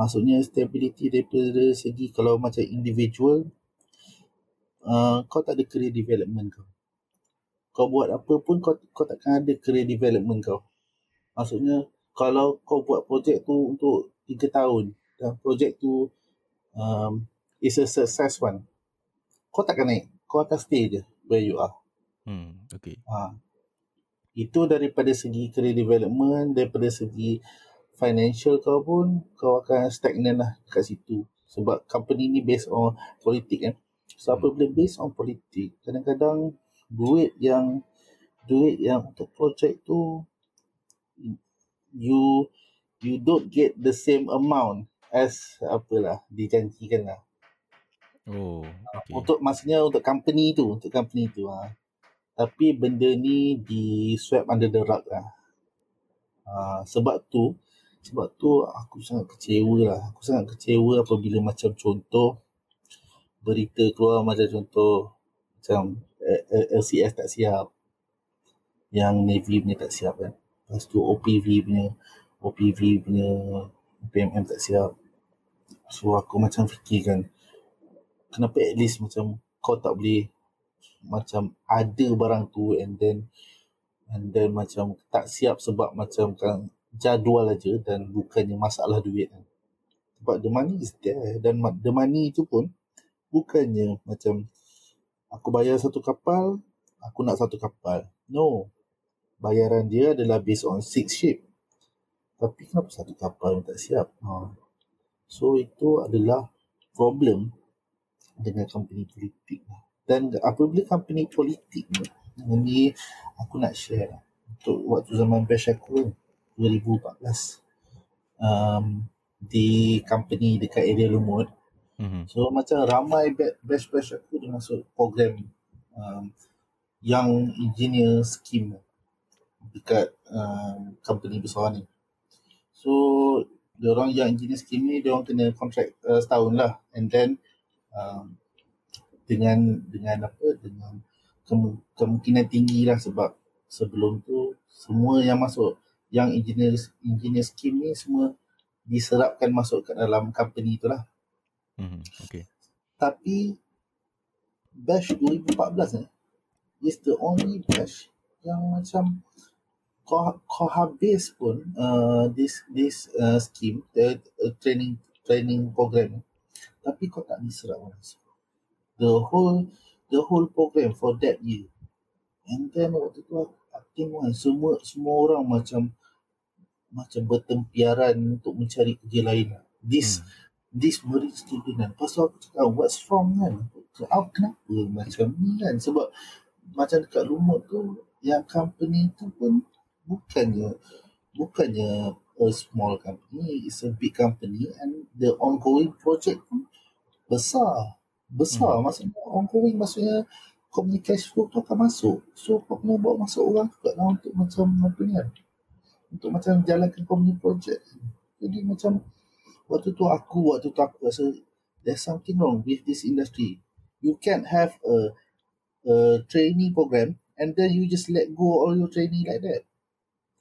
Maksudnya stability daripada segi kalau macam individual uh, kau tak ada career development kau kau buat apa pun kau, kau takkan ada career development kau. Maksudnya kalau kau buat projek tu untuk 3 tahun dan projek tu um, is a success one, kau takkan naik. Kau akan stay je where you are. Hmm, okay. Ha. Itu daripada segi career development, daripada segi financial kau pun, kau akan stagnan lah kat situ. Sebab company ni based on politik kan. So, hmm. apabila based on politik, kadang-kadang duit yang duit yang untuk projek tu you you don't get the same amount as apalah dijanjikan lah. Oh, okay. Untuk maksudnya untuk company tu, untuk company tu ha. Tapi benda ni di sweep under the rug lah. Ha, sebab tu, sebab tu aku sangat kecewa lah. Aku sangat kecewa apabila macam contoh berita keluar macam contoh macam LCS tak siap yang Navy punya tak siap kan lepas tu OPV punya OPV punya PMM tak siap so aku macam fikirkan kenapa at least macam kau tak boleh macam ada barang tu and then and then macam tak siap sebab macam kan jadual aja dan bukannya masalah duit kan sebab the money is there dan the money tu pun bukannya macam aku bayar satu kapal, aku nak satu kapal. No. Bayaran dia adalah based on six ship. Tapi kenapa satu kapal yang tak siap? Ha. So itu adalah problem dengan company politik. Dan apabila company politik ni, ini aku nak share lah. Untuk waktu zaman bash aku 2014 um, di company dekat area Lumut Mm-hmm. So macam ramai batch-batch aku dia masuk program um, yang engineer scheme dekat um, company besar ni. So dia orang yang engineer scheme ni dia orang kena contract uh, setahun lah and then um, dengan dengan apa dengan kem, kemungkinan tinggi lah sebab sebelum tu semua yang masuk yang engineer engineer scheme ni semua diserapkan masuk ke dalam company tu lah. Mm-hmm. Okay. Tapi batch 2014 ni is the only batch yang macam kau, kau habis pun uh, this this uh, scheme the uh, training training program tapi kau tak diserap langsung the whole the whole program for that year and then waktu tu aku tengok kan semua semua orang macam macam bertempiaran untuk mencari kerja lain. This hmm. this marine student kan. Pasal aku cakap what's wrong kan? Oh, kenapa? Macam ni kan? Sebab macam dekat Lumut tu yang company tu pun bukannya bukannya a small company. It's a big company and the ongoing project pun besar. Besar. Hmm. maksudnya ongoing maksudnya flow tu akan masuk. So kau kena bawa masuk orang juga lah untuk macam apa ni kan untuk macam jalankan community project jadi macam waktu tu aku waktu tu aku rasa there's something wrong with this industry you can't have a a training program and then you just let go all your training like that.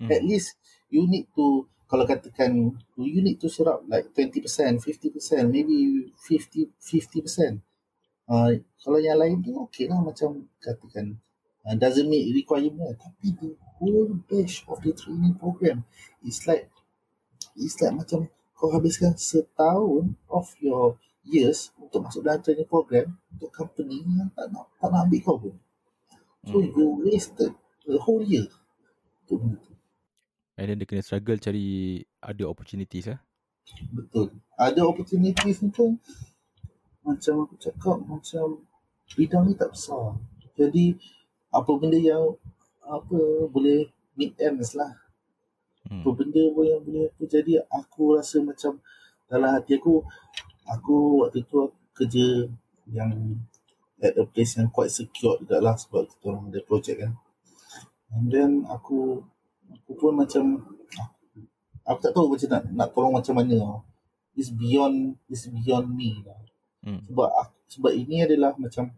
Mm. At least you need to kalau katakan you need to serap like 20%, 50%, maybe 50 50%. Uh, kalau yang lain tu okay lah macam katakan uh, doesn't meet requirement tapi the whole batch of the training program is like it's like macam kau habiskan setahun of your years untuk masuk dalam training program untuk company yang tak nak, tak nak ambil kau pun. So hmm. you wasted the whole year. And then dia kena struggle cari ada opportunities lah. Betul. Ada opportunities ni kan macam aku cakap macam bidang ni tak besar. Jadi apa benda yang apa boleh meet ends lah. Hmm. Apa benda pun yang boleh aku jadi aku rasa macam dalam hati aku aku waktu tu aku kerja yang at a place yang quite secure juga lah sebab kita orang ada project kan. And then aku aku pun macam aku tak tahu macam nak nak tolong macam mana it's beyond it's beyond me lah. Hmm. sebab aku, sebab ini adalah macam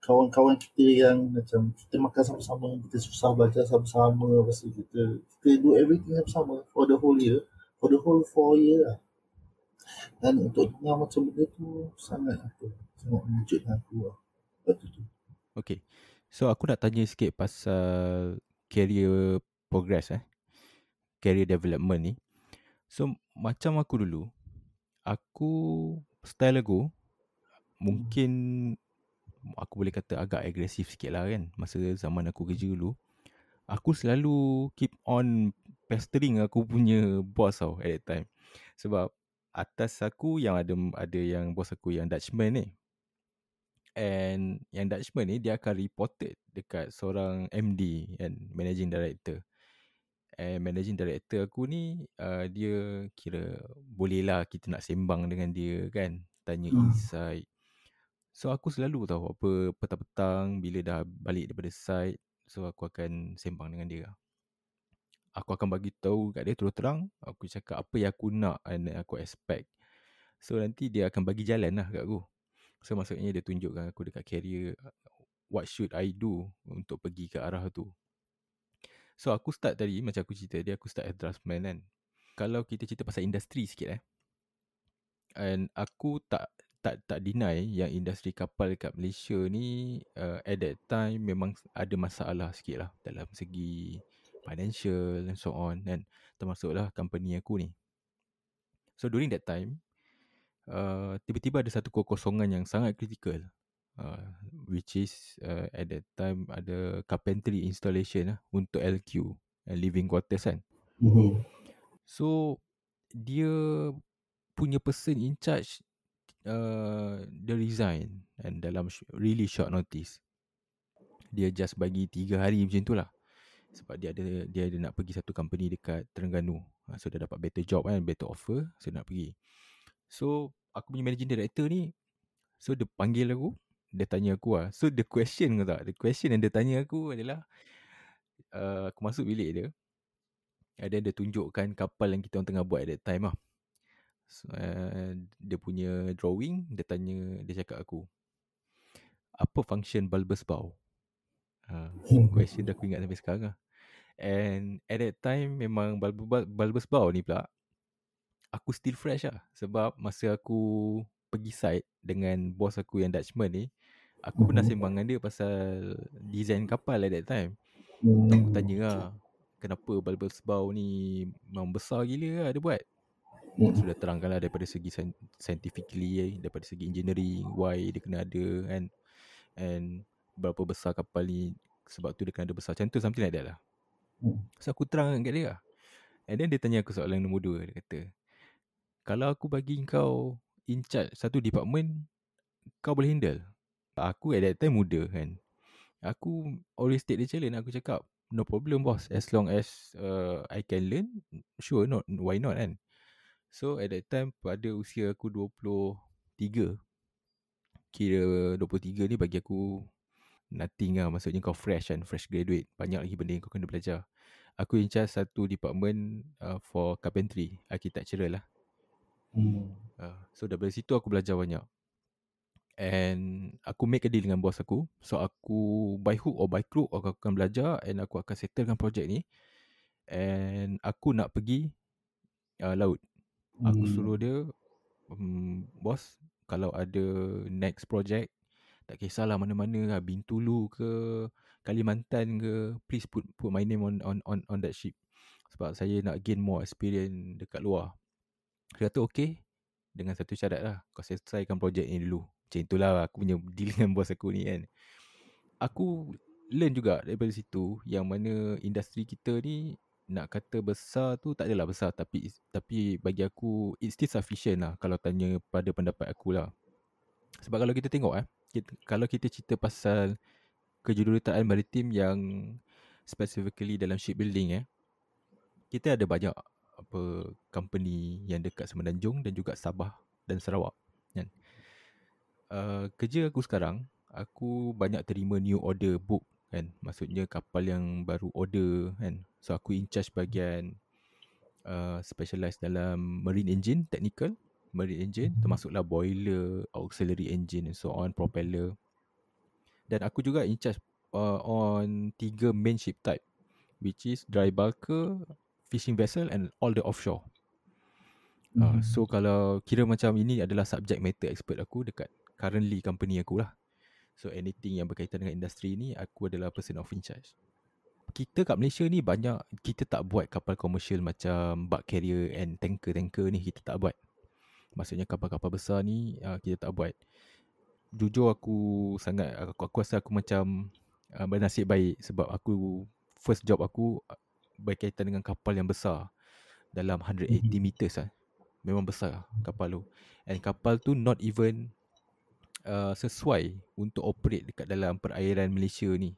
kawan-kawan kita yang macam kita makan sama-sama kita susah belajar sama-sama lepas kita kita do everything sama-sama for the whole year for the whole four year lah. Dan untuk dengar macam benda tu sangat apa sangat menunjukkan aku lah. Waktu tu Okay So aku nak tanya sikit pasal career progress eh. Career development ni. So macam aku dulu aku style aku mungkin aku boleh kata agak agresif sikit lah kan masa zaman aku kerja dulu. Aku selalu keep on pestering aku punya boss tau at that time. Sebab atas aku yang ada ada yang bos aku yang Dutchman ni. And yang Dutchman ni dia akan reported dekat seorang MD and managing director. And managing director aku ni uh, dia kira boleh lah kita nak sembang dengan dia kan. Tanya hmm. insight so aku selalu tahu apa petang-petang bila dah balik daripada site so aku akan sembang dengan dia aku akan bagi tahu kat dia terus terang aku cakap apa yang aku nak and aku expect so nanti dia akan bagi jalan lah kat aku so maksudnya dia tunjukkan aku dekat career what should I do untuk pergi ke arah tu So aku start tadi macam aku cerita dia aku start as draftsman kan. Kalau kita cerita pasal industri sikit eh. And aku tak tak tak deny yang industri kapal dekat Malaysia ni uh, at that time memang ada masalah sikit lah dalam segi financial and so on and termasuklah company aku ni. So during that time uh, tiba-tiba ada satu kekosongan yang sangat kritikal uh, which is uh, at that time ada carpentry installation lah untuk LQ and living quarters kan. Mm-hmm. So dia punya person in charge uh, dia resign and dalam really short notice. Dia just bagi tiga hari macam tu lah. Sebab dia ada dia ada nak pergi satu company dekat Terengganu. Uh, so dia dapat better job kan, better offer. So nak pergi. So aku punya managing director ni So dia panggil aku dia tanya aku lah. So the question kau tak? The question yang dia tanya aku adalah uh, aku masuk bilik dia. Ada dia tunjukkan kapal yang kita orang tengah buat at that time lah. So, uh, dia punya drawing, dia tanya, dia cakap aku. Apa function bulbous bow? Uh, [laughs] question dah aku ingat sampai sekarang lah. And at that time memang bulbous bow ni pula. Aku still fresh lah. Sebab masa aku pergi site dengan bos aku yang Dutchman ni, Aku pernah mhm. sembang dengan dia pasal design kapal at that time. Aku tanya lah, kenapa bulbous bow ni memang besar gila lah dia buat. Hmm. Sudah terangkan lah daripada segi scientifically, daripada segi engineering, why dia kena ada kan. And berapa besar kapal ni, sebab tu dia kena ada besar. Macam tu, something like that lah. Hmm. So aku terangkan kat dia lah. And then dia tanya aku soalan nombor dua. Dia kata, kalau aku bagi kau in charge satu department, kau boleh handle? aku at that time muda kan. Aku always take the challenge aku cakap no problem boss as long as uh, I can learn sure not why not kan. So at that time pada usia aku 23 kira 23 ni bagi aku nothing lah maksudnya kau fresh kan fresh graduate banyak lagi benda yang kau kena belajar. Aku in charge satu department uh, for carpentry architectural lah. Hmm. Uh, so dari situ aku belajar banyak and aku make a deal dengan bos aku. So aku by hook or by crook aku akan belajar and aku akan settlekan projek ni. And aku nak pergi uh, laut. Aku Hmm. suruh dia um, bos kalau ada next project tak kisahlah mana-mana lah Bintulu ke Kalimantan ke please put put my name on on on on that ship sebab saya nak gain more experience dekat luar. Dia kata okay dengan satu syarat lah kau selesaikan projek ni dulu. Macam itulah aku punya [laughs] deal dengan bos aku ni kan. Aku learn juga daripada situ yang mana industri kita ni nak kata besar tu tak adalah besar tapi tapi bagi aku it's still sufficient lah kalau tanya pada pendapat aku lah. Sebab kalau kita tengok eh, kita, kalau kita cerita pasal kejuruteraan maritim yang specifically dalam shipbuilding eh, kita ada banyak apa company yang dekat Semenanjung dan juga Sabah dan Sarawak kan. Uh, kerja aku sekarang, aku banyak terima new order book kan. Maksudnya kapal yang baru order kan. So aku in charge bahagian uh, specialize dalam marine engine technical, marine engine termasuklah boiler, auxiliary engine and so on, propeller. Dan aku juga in charge uh, on tiga main ship type which is dry bulker, fishing vessel and all the offshore. Uh, so kalau kira macam ini adalah subject matter expert aku dekat currently company aku lah. So anything yang berkaitan dengan industri ni aku adalah person of in charge. Kita kat Malaysia ni banyak kita tak buat kapal komersial macam bulk carrier and tanker-tanker ni kita tak buat. Maksudnya kapal-kapal besar ni uh, kita tak buat. Jujur aku sangat aku, aku rasa aku macam uh, bernasib baik sebab aku first job aku uh, berkaitan dengan kapal yang besar dalam 180 meters lah. Memang besar kapal tu. And kapal tu not even uh, sesuai untuk operate dekat dalam perairan Malaysia ni.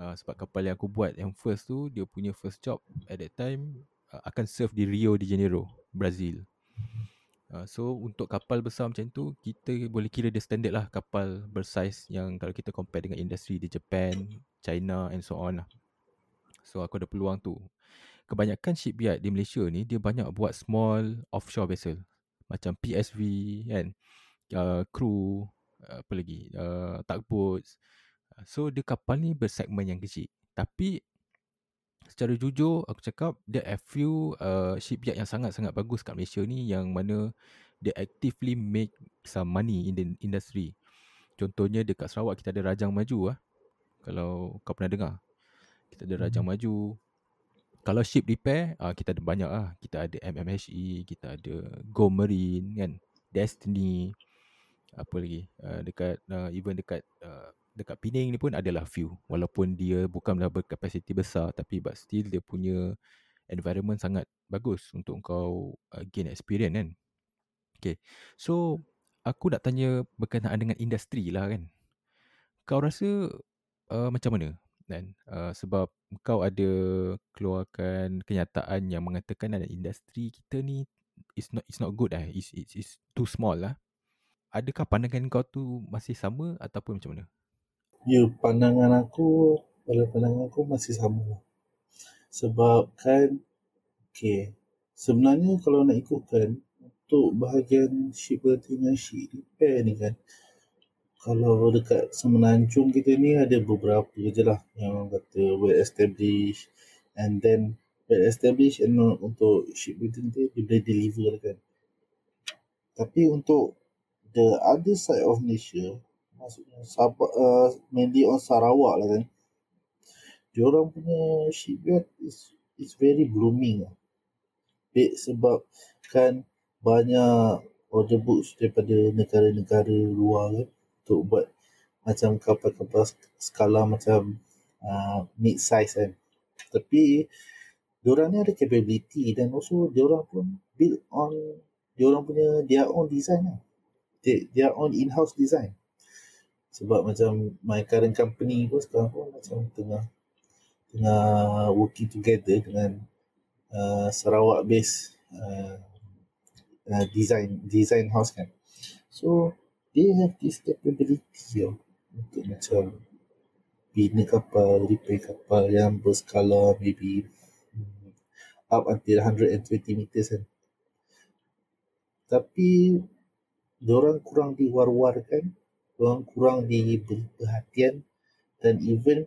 Uh, sebab kapal yang aku buat yang first tu, dia punya first job at that time uh, akan serve di Rio de Janeiro, Brazil. Uh, so untuk kapal besar macam tu, kita boleh kira dia standard lah kapal bersaiz yang kalau kita compare dengan industri di Japan, China and so on lah. So aku ada peluang tu kebanyakan shipyard di Malaysia ni dia banyak buat small offshore vessel macam PSV kan uh, crew uh, apa lagi uh, tugboats so dia kapal ni bersegmen yang kecil. Tapi secara jujur aku cakap there are few uh, shipyard yang sangat-sangat bagus kat Malaysia ni yang mana they actively make some money in the industry. Contohnya dekat Sarawak kita ada Rajang Maju ah. Kalau kau pernah dengar kita ada Rajang Maju. Kalau ship repair uh, kita ada banyak lah kita ada MMHE kita ada Go Marine kan? Destiny apa lagi uh, dekat uh, even dekat uh, dekat Penang ni pun adalah few walaupun dia bukanlah berkapasiti besar tapi but still dia punya environment sangat bagus untuk kau uh, gain experience kan. Okay so aku nak tanya berkenaan dengan industri lah kan. Kau rasa uh, macam mana dan uh, sebab kau ada keluarkan kenyataan yang mengatakan ada industri kita ni is not is not good eh is is is too small lah adakah pandangan kau tu masih sama ataupun macam mana ya pandangan aku pada pandangan aku masih sama sebab kan okay, sebenarnya kalau nak ikutkan untuk bahagian ship berhenti dengan repair ni kan kalau dekat Semenanjung kita ni ada beberapa je lah yang kata well established and then well established and untuk shipbuilding tu dia boleh deliver kan. Tapi untuk the other side of Malaysia, maksudnya Sabah, uh, mainly on Sarawak lah kan, dia orang punya shipyard is is very blooming lah. Baik sebab kan banyak order books daripada negara-negara luar kan untuk buat macam kapal-kapal skala macam uh, mid size kan. Tapi diorang ni ada capability dan also diorang pun build on diorang punya their own design lah. Their own in-house design. Sebab macam my current company pun sekarang pun macam tengah tengah working together dengan uh, Sarawak based uh, uh, design design house kan. So they have this capability yo, untuk macam bina kapal, repair kapal yang berskala maybe up until 120 meters kan. Tapi orang kurang diwar-warkan orang kurang diberi perhatian dan even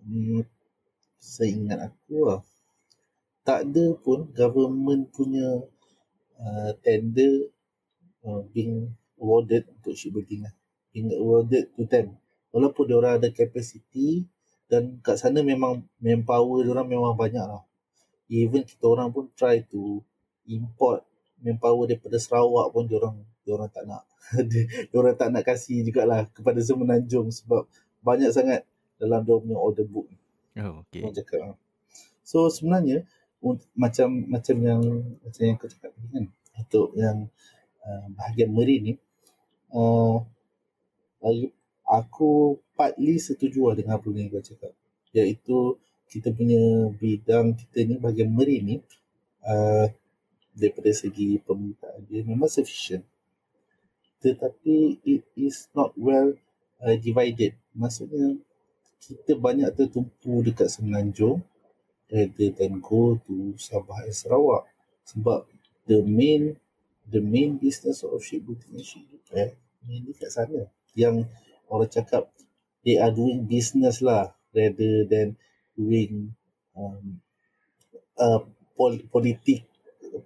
hmm, saya ingat aku lah tak ada pun government punya uh, tender uh, being awarded untuk shipbuilding lah. Being awarded to them. Walaupun dia orang ada capacity dan kat sana memang manpower dia orang memang banyak lah. Even kita orang pun try to import manpower daripada Sarawak pun dia orang dia orang tak nak [laughs] dia orang tak nak kasih jugalah kepada Semenanjung sebab banyak sangat dalam dia punya order book. Oh okey. Cakap ah. so sebenarnya macam macam yang macam yang kau cakap tadi kan untuk yang uh, bahagian marine ni uh, aku partly setuju lah dengan apa yang kau cakap. Iaitu kita punya bidang kita ni bahagian marine ni uh, daripada segi permintaan dia memang sufficient tetapi it is not well uh, divided. Maksudnya kita banyak tertumpu dekat Semenanjung rather than go to Sabah and Sarawak. Sebab the main the main business of shipbuilding and ship repair mainly kat sana. Yang orang cakap they are doing business lah rather than doing um, uh, pol- politik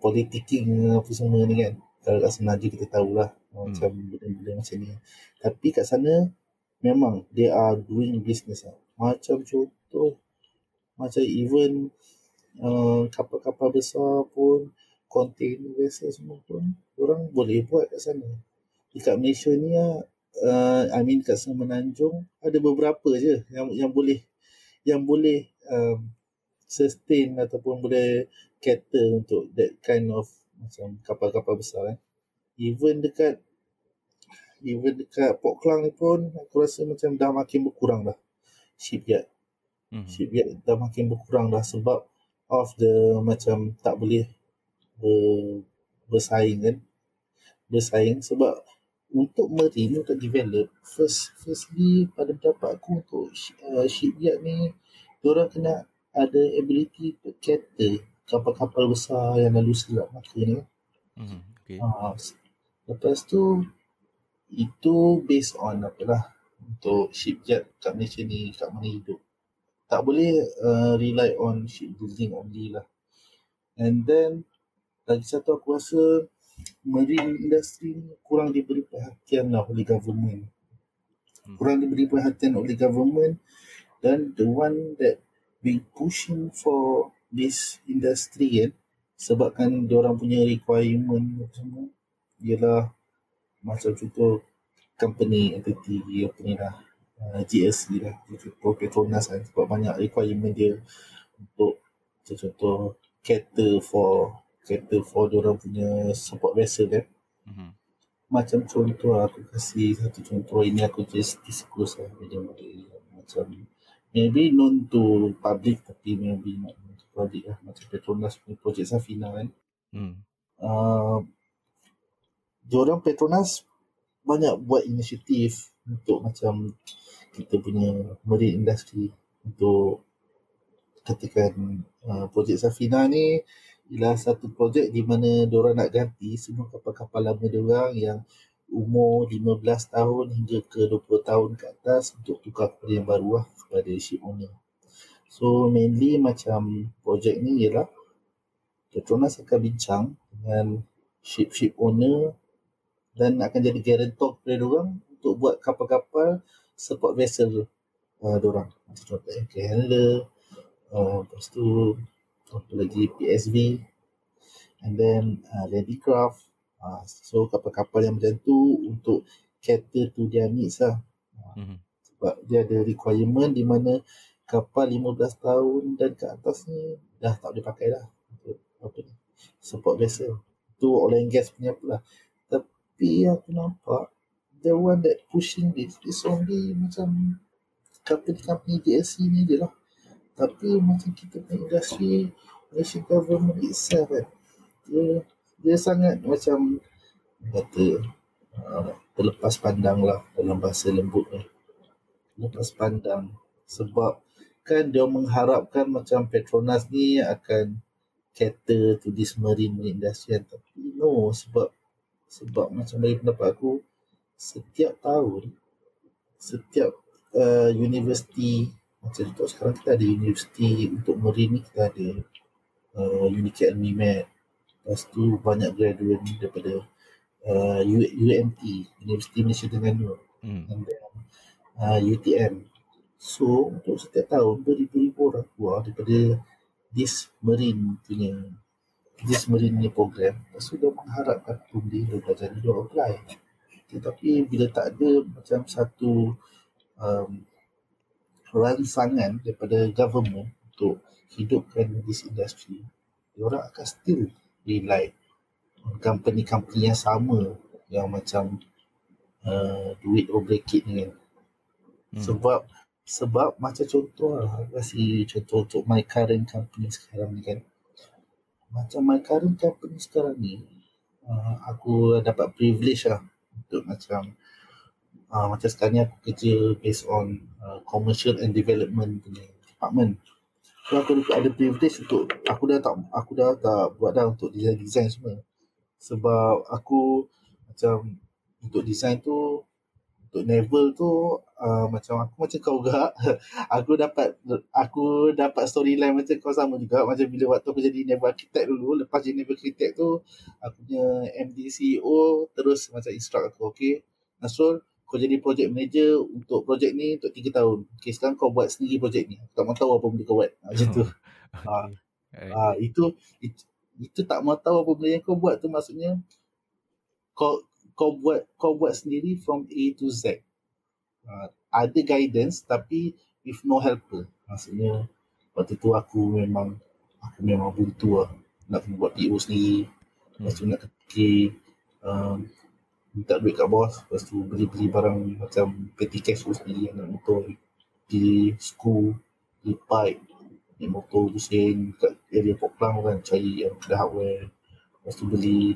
politicking apa semua ni kan. Kalau kat sana kita tahulah hmm. macam benda-benda macam ni tapi kat sana memang they are doing business lah. macam contoh macam even uh, kapal-kapal besar pun container vessel semua pun orang boleh buat kat sana dekat Malaysia ni uh, I mean kat Semenanjung ada beberapa je yang yang boleh yang boleh um, sustain ataupun boleh cater untuk that kind of macam kapal-kapal besar eh. Even dekat even dekat Port Klang ni pun aku rasa macam dah makin berkurang dah shipyard. Mm-hmm. Shipyard dah makin berkurang dah sebab of the macam tak boleh ber, bersaing kan. Bersaing sebab untuk marine untuk develop first firstly pada pendapat aku untuk uh, shipyard ni diorang kena ada ability to cater kapal-kapal besar yang lalu selat maka ni mm, okay. uh, lepas tu itu based on apalah untuk shipyard kat Malaysia ni kat mana hidup tak boleh uh, rely on shipbuilding only lah and then lagi satu aku rasa marine industry ni kurang diberi perhatian lah oleh government. Hmm. Kurang diberi perhatian oleh government dan the one that be pushing for this industry kan sebabkan dia orang punya requirement semua ialah macam contoh company entity apa ni lah uh, GSC lah contoh Petronas kan sebab banyak requirement dia untuk contoh cater for cater for orang punya support vessel kan. Mm-hmm. Macam contoh lah, aku kasih satu contoh ini aku just disclose lah macam macam maybe known to public tapi maybe not to public lah macam Petronas punya projek Safina kan. Mm. Uh, diorang Petronas banyak buat inisiatif untuk macam kita punya marine industry untuk katakan uh, projek Safina ni ialah satu projek di mana diorang nak ganti semua kapal-kapal lama diorang yang umur 15 tahun hingga ke 20 tahun ke atas untuk tukar kepada yang baru lah kepada ship owner. So mainly macam projek ni ialah Petronas akan bincang dengan ship-ship owner dan akan jadi guarantor kepada diorang untuk buat kapal-kapal support vessel uh, diorang. Macam contoh anchor handler, uh, lepas tu apa lagi PSV and then uh, Ladycraft uh, so kapal-kapal yang macam tu untuk cater to their needs lah mm-hmm. sebab dia ada requirement di mana kapal 15 tahun dan ke atas ni dah tak boleh pakai dah untuk apa ni support vessel tu oil and gas punya pula tapi aku nampak the one that pushing this is only macam company-company DSC ni je lah. Tapi macam kita punya industri Malaysian government itself kan dia, dia sangat macam kata uh, terlepas pandang lah dalam bahasa lembut ni. Terlepas pandang sebab kan dia mengharapkan macam Petronas ni akan cater to this marine industry tapi no sebab sebab macam dari pendapat aku setiap tahun setiap uh, universiti macam tu sekarang kita ada universiti untuk marine ni kita ada uh, Unity Academy Med. Lepas tu banyak graduate daripada uh, UMT Universiti Malaysia Terengganu. Hmm. and then uh, UTM so untuk setiap tahun beribu-ribu orang keluar daripada this marine punya this marine punya program lepas tu dia mengharapkan pun dia belajar dia apply tetapi bila tak ada macam satu um, rangsangan daripada government untuk hidupkan this industry, orang akan still rely on company-company yang sama yang macam uh, duit or break it ni kan. Hmm. Sebab sebab macam contoh lah, kasi contoh untuk my current company sekarang ni kan. Macam my current company sekarang ni, uh, aku dapat privilege lah untuk macam uh, macam sekarang ni aku kerja based on uh, commercial and development punya department. So aku ada privilege untuk aku dah tak aku dah tak buat dah untuk design design semua. Sebab aku macam untuk design tu untuk naval tu uh, macam aku macam kau juga [laughs] aku dapat aku dapat storyline macam kau sama juga macam bila waktu aku jadi naval architect dulu lepas jadi naval architect tu aku punya MD CEO terus macam instruct aku okay Nasrul kau jadi project manager untuk project ni untuk 3 tahun. Okay, sekarang kau buat sendiri project ni. Aku tak mahu tahu apa benda kau buat. Macam tu. Okay. Ha, ha, itu, itu, itu tak mahu tahu apa benda yang kau buat tu maksudnya kau kau buat kau buat sendiri from A to Z. Ha, ada guidance tapi with no helper. Maksudnya waktu tu aku memang aku memang buntu lah. Nak buat PO sendiri. Lepas tu nak fikir um, minta duit kat bos lepas tu beli-beli barang macam petty cash tu sendiri anak motor di school di pipe ni motor pusing kat area Poklang kan cari yang ada hardware lepas tu beli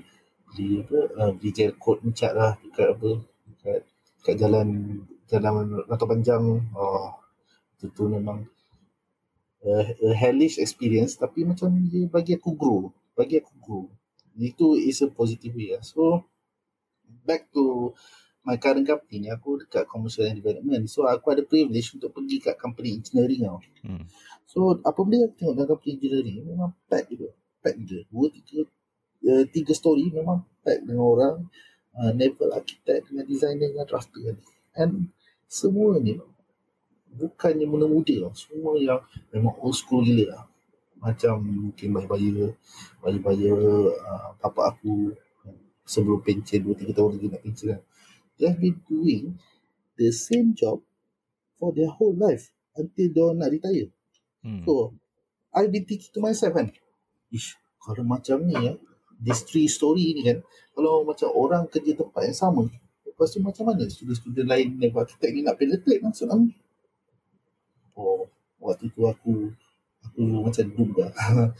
beli apa uh, beli gel coat ni cat lah dekat apa dekat, dekat jalan jalan Rantau Panjang. Oh, itu tu memang uh, a hellish experience. Tapi macam dia bagi aku grow bagi aku grow. Itu is a positive way lah. so back to my current company ni aku dekat commercial and development. So aku ada privilege untuk pergi kat company engineering tau. Hmm. so apa benda aku tengok dalam company engineering memang pack gitu pack je dua tiga uh, tiga story memang pack dengan orang uh, naval architect dengan designer dengan drafter kan and semua ni bukannya muda-muda tau semua yang memang old school gila lah macam mungkin bayar-bayar bayar-bayar uh, papa aku sebelum pencen 2-3 tahun lagi nak pencen kan. They have been doing the same job for their whole life until dia nak retire. Hmm. So, I've been thinking to myself kan, ish, kalau macam ni ya, this three story ni kan, kalau macam orang kerja tempat yang sama, lepas tu macam mana student-student lain yang architect ni nak penetrate maksud aku? Oh, waktu tu aku aku macam doom lah.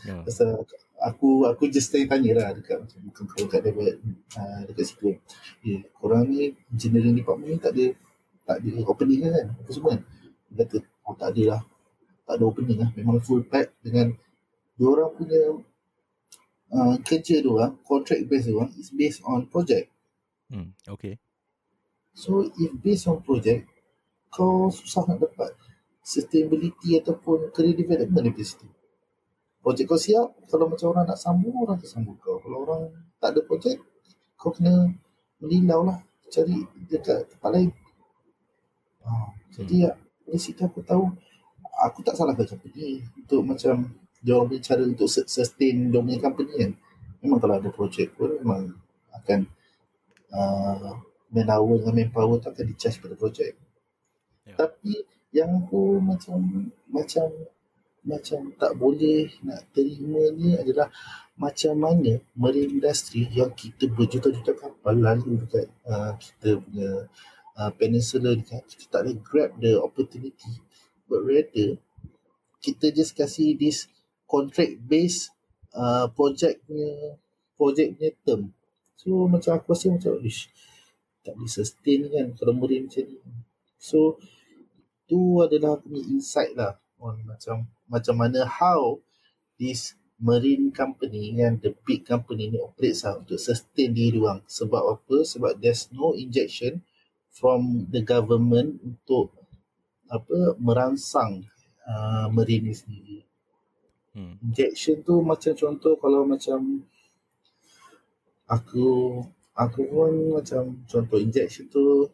Yeah. [laughs] Pasal aku aku just tanya tanya lah dekat macam bukan kau kat dekat uh, dekat situ kan. Ya, korang ni engineering department ni tak ada tak ada opening kan apa semua kan. Dia kata oh tak ada lah. Tak ada opening lah. Memang full pack dengan dua orang punya uh, kerja tu lah, contract base tu lah, is based on project. Hmm, okay. So if based on project, kau susah nak dapat sustainability ataupun career development di situ. Projek kau siap, kalau macam orang nak sambung, orang akan sambung kau. Kalau orang tak ada projek, kau kena melilau lah. Cari dekat tempat lain. Ha, jadi ya, dari situ aku tahu, aku tak salah ke company untuk macam dia orang cara untuk sustain dia punya company kan. Memang kalau ada projek pun memang akan uh, manpower dengan manpower tu akan di-charge pada projek. Yeah. Tapi yang aku macam macam macam tak boleh nak terima ni adalah macam mana marine industry yang kita berjuta-juta kapal lalu dekat uh, kita punya uh, peninsula ni kan kita tak boleh grab the opportunity but rather kita just kasih this contract based uh, project punya project punya term. So macam aku rasa macam ish tak boleh sustain kan kalau marine macam ni. So tu adalah punya insight lah on macam macam mana how this marine company yang the big company ni operates lah untuk sustain diri orang. Sebab apa? Sebab there's no injection from the government untuk apa merangsang uh, marine ni sendiri. Hmm. Injection tu macam contoh kalau macam aku aku pun macam contoh injection tu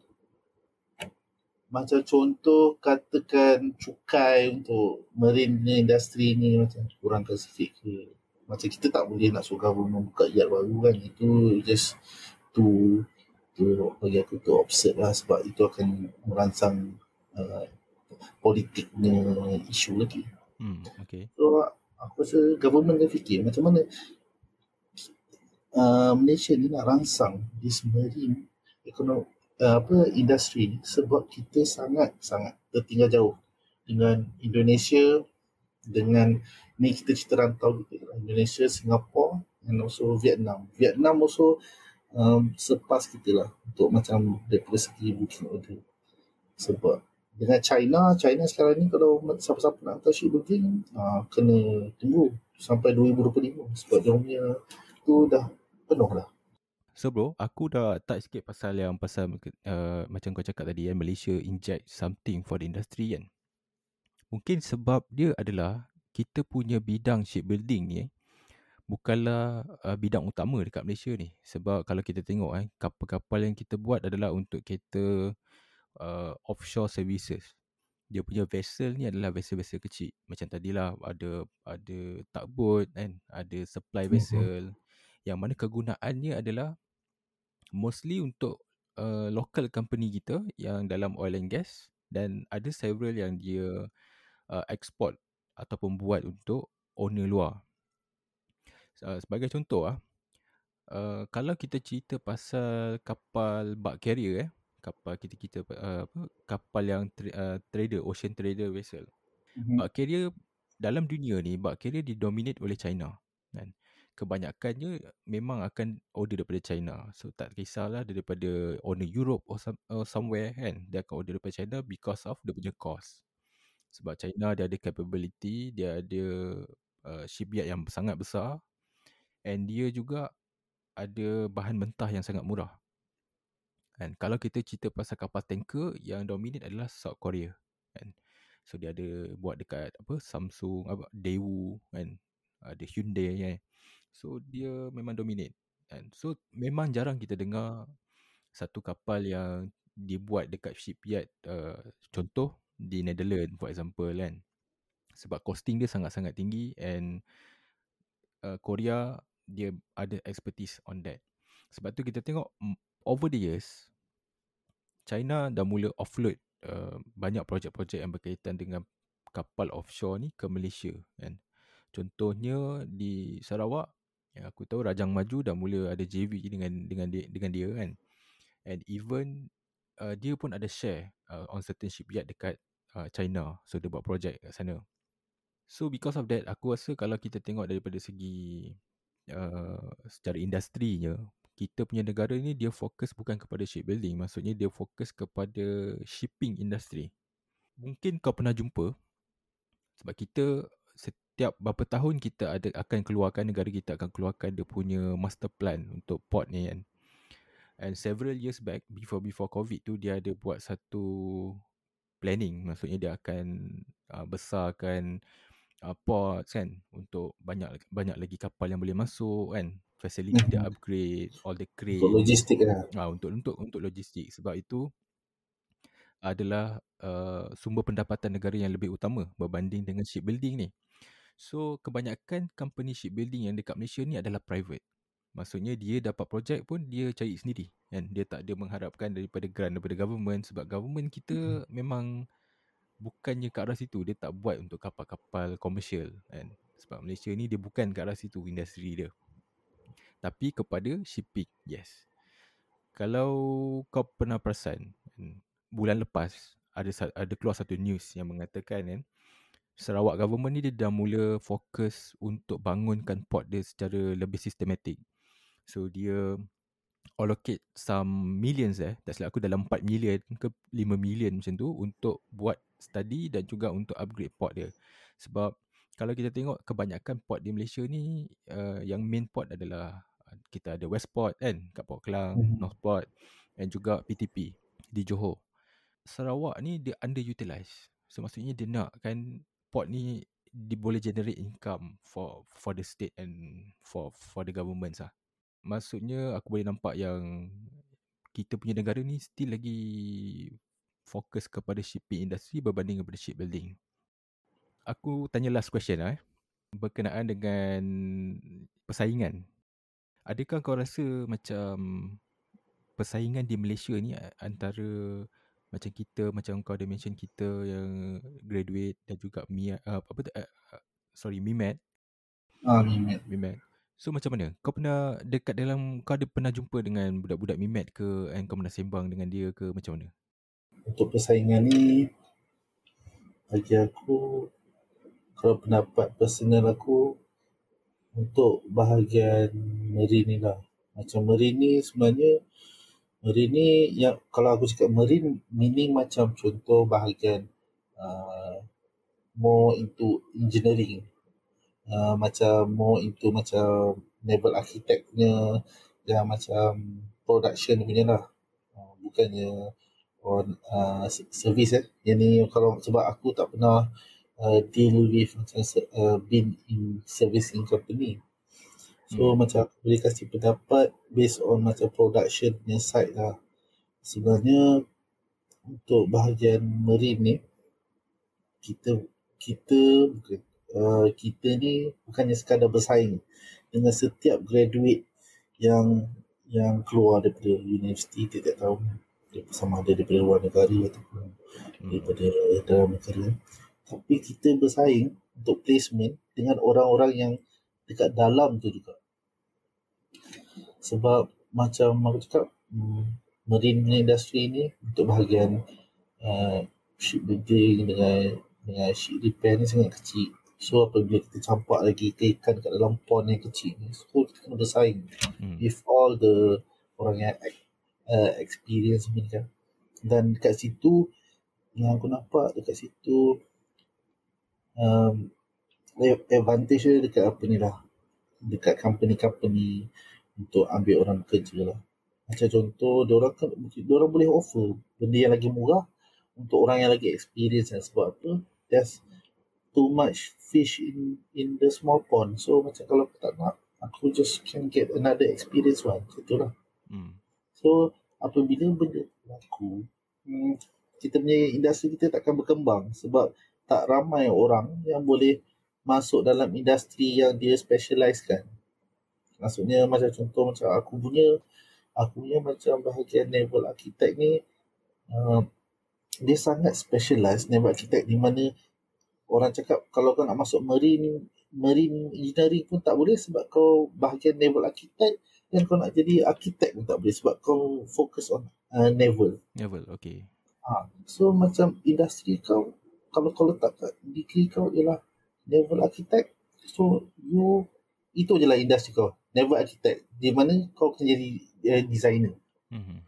macam contoh katakan cukai untuk marine industry ni macam kurang spesifik ke macam kita tak boleh nak suruh government buka yard baru kan itu just to to bagi aku tu observe lah sebab itu akan merangsang uh, politiknya isu lagi hmm, okay. so aku rasa government dia fikir macam mana uh, Malaysia ni nak rangsang this marine ekonomi uh, apa industri sebab kita sangat sangat tertinggal jauh dengan Indonesia dengan ni kita cerita rantau gitu Indonesia, Singapore and also Vietnam. Vietnam also um, sepas kita lah untuk macam daripada segi booking order. Sebab dengan China, China sekarang ni kalau siapa-siapa nak hantar ship booking, uh, kena tunggu sampai 2025 sebab dia punya tu dah penuh lah. So bro, aku dah tak sikit pasal yang pasal uh, macam kau cakap tadi kan, Malaysia inject something for the industry kan. Mungkin sebab dia adalah kita punya bidang shipbuilding ni eh, bukanlah uh, bidang utama dekat Malaysia ni. Sebab kalau kita tengok eh, kapal-kapal yang kita buat adalah untuk kereta uh, offshore services. Dia punya vessel ni adalah vessel-vessel kecil. Macam tadilah ada ada tugboat kan, ada supply mhm. vessel. Mm-hmm. Yang mana kegunaannya adalah mostly untuk uh, local company kita yang dalam oil and gas dan ada several yang dia uh, export ataupun buat untuk owner luar. Uh, sebagai contoh ah, uh, kalau kita cerita pasal kapal bulk carrier eh, kapal kita kita uh, apa kapal yang tra- uh, trader ocean trader vessel. Mm-hmm. Bulk carrier dalam dunia ni bulk carrier didominate oleh China kan. Kebanyakannya memang akan order daripada China. So tak kisahlah daripada owner Europe or, some, or somewhere kan. Dia akan order daripada China because of dia punya cost. Sebab China dia ada capability, dia ada uh, shipyard yang sangat besar and dia juga ada bahan mentah yang sangat murah. And kalau kita cerita pasal kapal tanker yang dominate adalah South Korea kan. So dia ada buat dekat apa Samsung, apa Daewoo kan. Ada Hyundai kan. So dia memang dominate kan. So memang jarang kita dengar satu kapal yang dibuat dekat shipyard uh, contoh di Netherlands for example kan sebab costing dia sangat-sangat tinggi and uh, Korea dia ada expertise on that sebab tu kita tengok over the years China dah mula offload uh, banyak projek-projek yang berkaitan dengan kapal offshore ni ke Malaysia kan contohnya di Sarawak yang aku tahu Rajang Maju dah mula ada JV dengan dengan dia dengan dia kan and even uh, dia pun ada share uh, on certain shipyard dekat uh, China. So dia buat projek kat sana. So because of that, aku rasa kalau kita tengok daripada segi uh, secara industrinya, kita punya negara ni dia fokus bukan kepada shipbuilding. Maksudnya dia fokus kepada shipping industry. Mungkin kau pernah jumpa sebab kita setiap berapa tahun kita ada akan keluarkan negara kita akan keluarkan dia punya master plan untuk port ni kan. And several years back before before COVID tu dia ada buat satu planning maksudnya dia akan uh, besarkan uh, port kan untuk banyak banyak lagi kapal yang boleh masuk kan facility dia upgrade all the crane untuk logistik lah uh, untuk untuk untuk logistik sebab itu adalah uh, sumber pendapatan negara yang lebih utama berbanding dengan shipbuilding ni so kebanyakan company shipbuilding yang dekat Malaysia ni adalah private Maksudnya dia dapat projek pun dia cari sendiri kan. Dia tak ada mengharapkan daripada grant daripada government sebab government kita mm-hmm. memang bukannya ke arah situ. Dia tak buat untuk kapal-kapal komersial kan. Sebab Malaysia ni dia bukan ke arah situ industri dia. Tapi kepada shipping, yes. Kalau kau pernah perasan kan, bulan lepas ada ada keluar satu news yang mengatakan kan Sarawak government ni dia dah mula fokus untuk bangunkan port dia secara lebih sistematik. So dia allocate some millions eh. Tak silap aku dalam 4 million ke 5 million macam tu untuk buat study dan juga untuk upgrade port dia. Sebab kalau kita tengok kebanyakan port di Malaysia ni uh, yang main port adalah kita ada West Port kan kat Port Klang, mm-hmm. North Port dan juga PTP. di Johor. Sarawak ni dia underutilized. So maksudnya dia nak kan port ni dia boleh generate income for for the state and for for the government lah. Maksudnya aku boleh nampak yang kita punya negara ni still lagi fokus kepada shipping industry berbanding kepada shipbuilding. Aku tanya last question lah eh. Berkenaan dengan persaingan. Adakah kau rasa macam persaingan di Malaysia ni antara macam kita macam kau ada mention kita yang graduate dan juga mi uh, apa tu uh, sorry Mimet. Ah Mimet. Mimet. So macam mana? Kau pernah dekat dalam kau ada pernah jumpa dengan budak-budak Mimet ke and kau pernah sembang dengan dia ke macam mana? Untuk persaingan ni bagi aku kalau pendapat personal aku untuk bahagian marine ni lah. Macam marine ni sebenarnya Marine ni yang kalau aku cakap marine meaning macam contoh bahagian uh, more into engineering. Uh, macam more into macam naval architect punya yang macam production punya lah. Uh, bukannya on uh, service eh. Yang ni kalau sebab aku tak pernah uh, deal with macam uh, been in servicing company So hmm. macam aku boleh kasih pendapat based on macam production punya side lah. Sebenarnya untuk bahagian marine ni kita kita uh, kita ni bukannya sekadar bersaing dengan setiap graduate yang yang keluar daripada universiti tiap-tiap tahun sama ada daripada luar negara ataupun hmm. daripada dalam negara tapi kita bersaing untuk placement dengan orang-orang yang dekat dalam tu juga. Sebab macam aku cakap hmm, marine industry ni untuk bahagian uh, shipbuilding dengan dengan ship repair ni sangat kecil. So apabila kita campak lagi ke ikan kat dalam pond yang kecil ni so kita kena bersaing hmm. with all the orang yang uh, experience ni kan. Dan dekat situ yang aku nampak dekat situ um, advantage dia dekat apa ni lah dekat company-company untuk ambil orang bekerja lah. Macam contoh, orang kan, orang boleh offer benda yang lagi murah untuk orang yang lagi experience kan. Sebab apa? There's too much fish in in the small pond. So macam kalau aku tak nak, aku just can get another experience one. Macam tu lah. Hmm. So apabila benda berlaku, hmm, kita punya industri kita takkan berkembang sebab tak ramai orang yang boleh masuk dalam industri yang dia specializekan. Maksudnya macam contoh macam aku punya aku punya macam bahagian naval architect ni uh, dia sangat specialized naval architect di mana orang cakap kalau kau nak masuk marine marine engineering pun tak boleh sebab kau bahagian naval architect dan kau nak jadi architect pun tak boleh sebab kau fokus on uh, naval. Naval, okay. Ha, so macam industri kau kalau kau letak kat degree kau ialah naval architect so you itu je lah industri kau never architect di mana kau akan jadi uh, designer mm-hmm.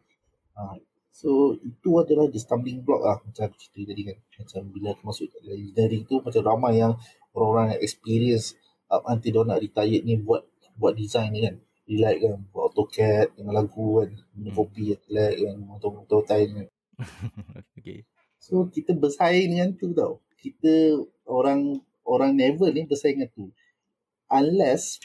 uh, so itu adalah the stumbling block lah macam aku cerita tadi kan macam bila aku masuk dalam engineering tu macam ramai yang orang-orang yang experience up until dia nak retire ni buat buat design ni kan relax kan buat AutoCAD dengan lagu kan mm. kopi relax kan motor-motor time kan [laughs] okay. So kita bersaing dengan tu tau. Kita orang orang never ni bersaing dengan tu. Unless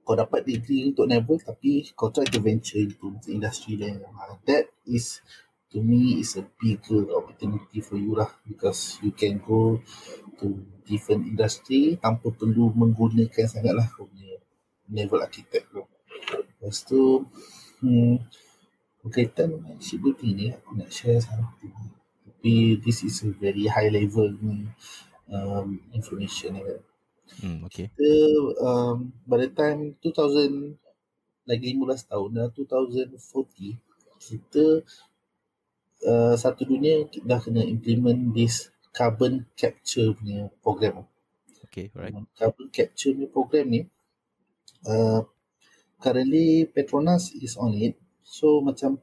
kau dapat degree untuk naval tapi kau try to venture into industry lain. Uh, that is to me is a bigger opportunity for you lah. Because you can go to different industry tanpa perlu menggunakan sangatlah kau punya naval architect tu. Lepas tu hmm, berkaitan dengan shipbuilding ni aku nak share satu tapi this is a very high level um, information kan Hmm, okay. Kita um, by the time 2000 lagi 15 tahun dah 2040 kita uh, satu dunia dah kena implement this carbon capture punya program. Okay, right. Carbon capture punya program ni uh, currently Petronas is on it. So macam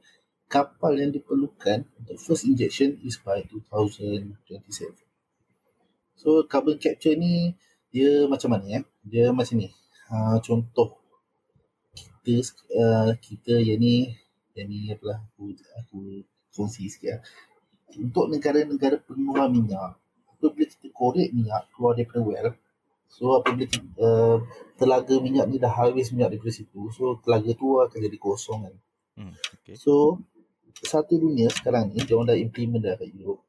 kapal yang diperlukan untuk first injection is by 2027. So carbon capture ni dia macam mana ya? Dia macam ni. Ha, contoh kita uh, kita yang ni yang ni apalah aku aku kongsi sikit lah. Untuk negara-negara pengeluar minyak, apabila kita korek minyak keluar daripada well, so apabila uh, telaga minyak ni dah habis minyak daripada situ, so telaga tu akan jadi kosong kan. Hmm, okay. So, satu dunia sekarang ni, dia orang dah implement dah kat Europe.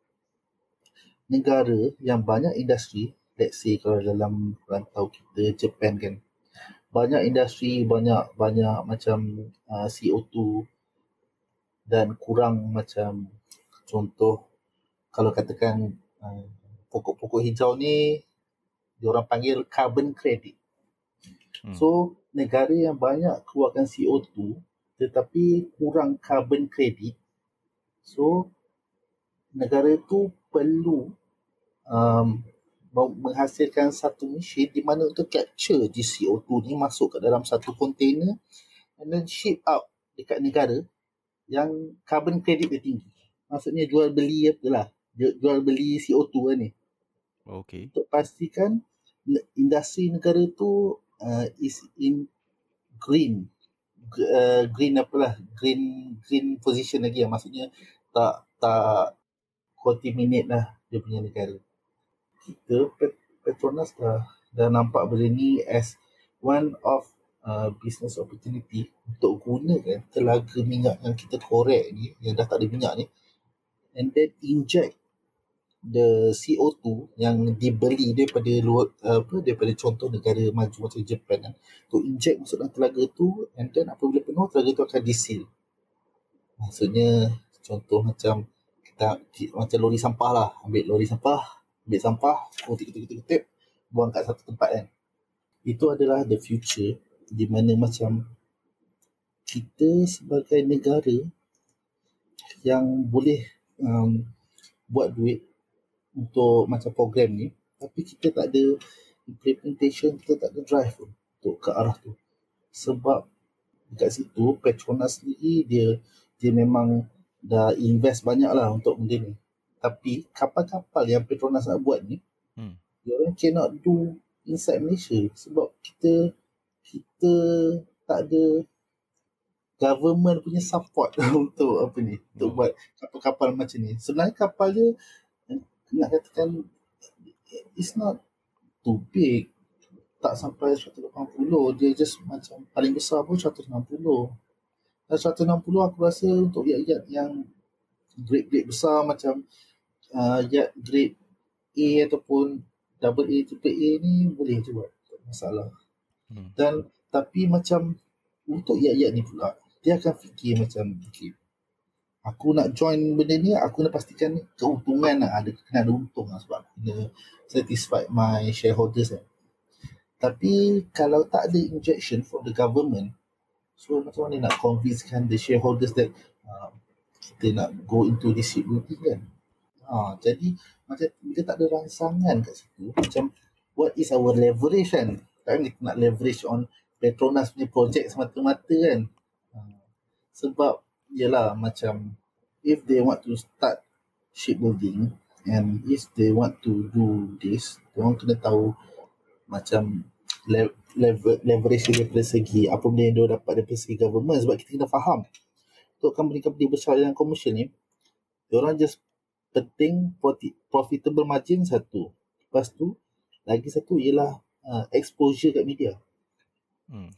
Negara yang banyak industri, let's say kalau dalam rantau kita, Japan kan, banyak industri, banyak banyak macam uh, CO2 dan kurang macam contoh kalau katakan uh, pokok-pokok hijau ni diorang panggil carbon credit. Hmm. So negara yang banyak keluarkan CO2 tetapi kurang carbon credit. So negara tu perlu um, menghasilkan satu mesin di mana untuk capture di CO2 ni masuk ke dalam satu container and then ship out dekat negara yang carbon credit dia tinggi. Maksudnya jual beli apa lah. Jual beli CO2 kan ni. Okay. Untuk pastikan industri negara tu uh, is in green. Uh, green apalah green green position lagi lah. Maksudnya tak tak contaminate lah dia punya negara kita Petronas dah dah nampak benda ni as one of uh, business opportunity untuk gunakan telaga minyak yang kita korek ni yang dah tak ada minyak ni and then inject the CO2 yang dibeli daripada luar apa daripada contoh negara maju macam Japan kan. To inject masuk dalam telaga tu and then apabila penuh telaga tu akan disil. Maksudnya contoh macam kita macam lori sampah lah. Ambil lori sampah ambil sampah kutip-kutip-kutip buang kat satu tempat kan. Itu adalah the future di mana macam kita sebagai negara yang boleh um, buat duit untuk macam program ni tapi kita tak ada implementation kita tak ada drive pun untuk ke arah tu. Sebab dekat situ Petronas ni dia dia memang dah invest banyak lah untuk benda ni tapi kapal-kapal yang Petronas nak buat ni hmm. dia orang cannot do inside Malaysia sebab kita kita tak ada government punya support [laughs] untuk apa ni untuk hmm. buat kapal-kapal macam ni sebenarnya kapal dia nak katakan it's not too big tak sampai 180 dia just macam paling besar pun 160 dan 160 aku rasa untuk yacht-yacht yang grade-grade besar macam uh, yacht grade A ataupun double A, triple A ni boleh je buat tak masalah hmm. dan tapi macam untuk yacht-yacht ni pula dia akan fikir macam okay, aku nak join benda ni aku nak pastikan keuntungan lah ada kena ada untung lah sebab kena satisfy my shareholders kan tapi kalau tak ada injection from the government so macam mana nak convincekan the shareholders that uh, kita nak go into this shipbuilding kan? Ha, jadi macam kita tak ada rangsangan kat situ macam what is our leverage kan? Kan kita nak leverage on Petronas punya project semata-mata kan? Ha, sebab Yelah macam if they want to start shipbuilding and if they want to do this, orang kena tahu macam level leverage daripada segi apa benda yang dia dapat daripada segi government sebab kita kena faham untuk company-company besar yang komersial ni orang just penting profitable margin satu lepas tu lagi satu ialah uh, exposure kat media hmm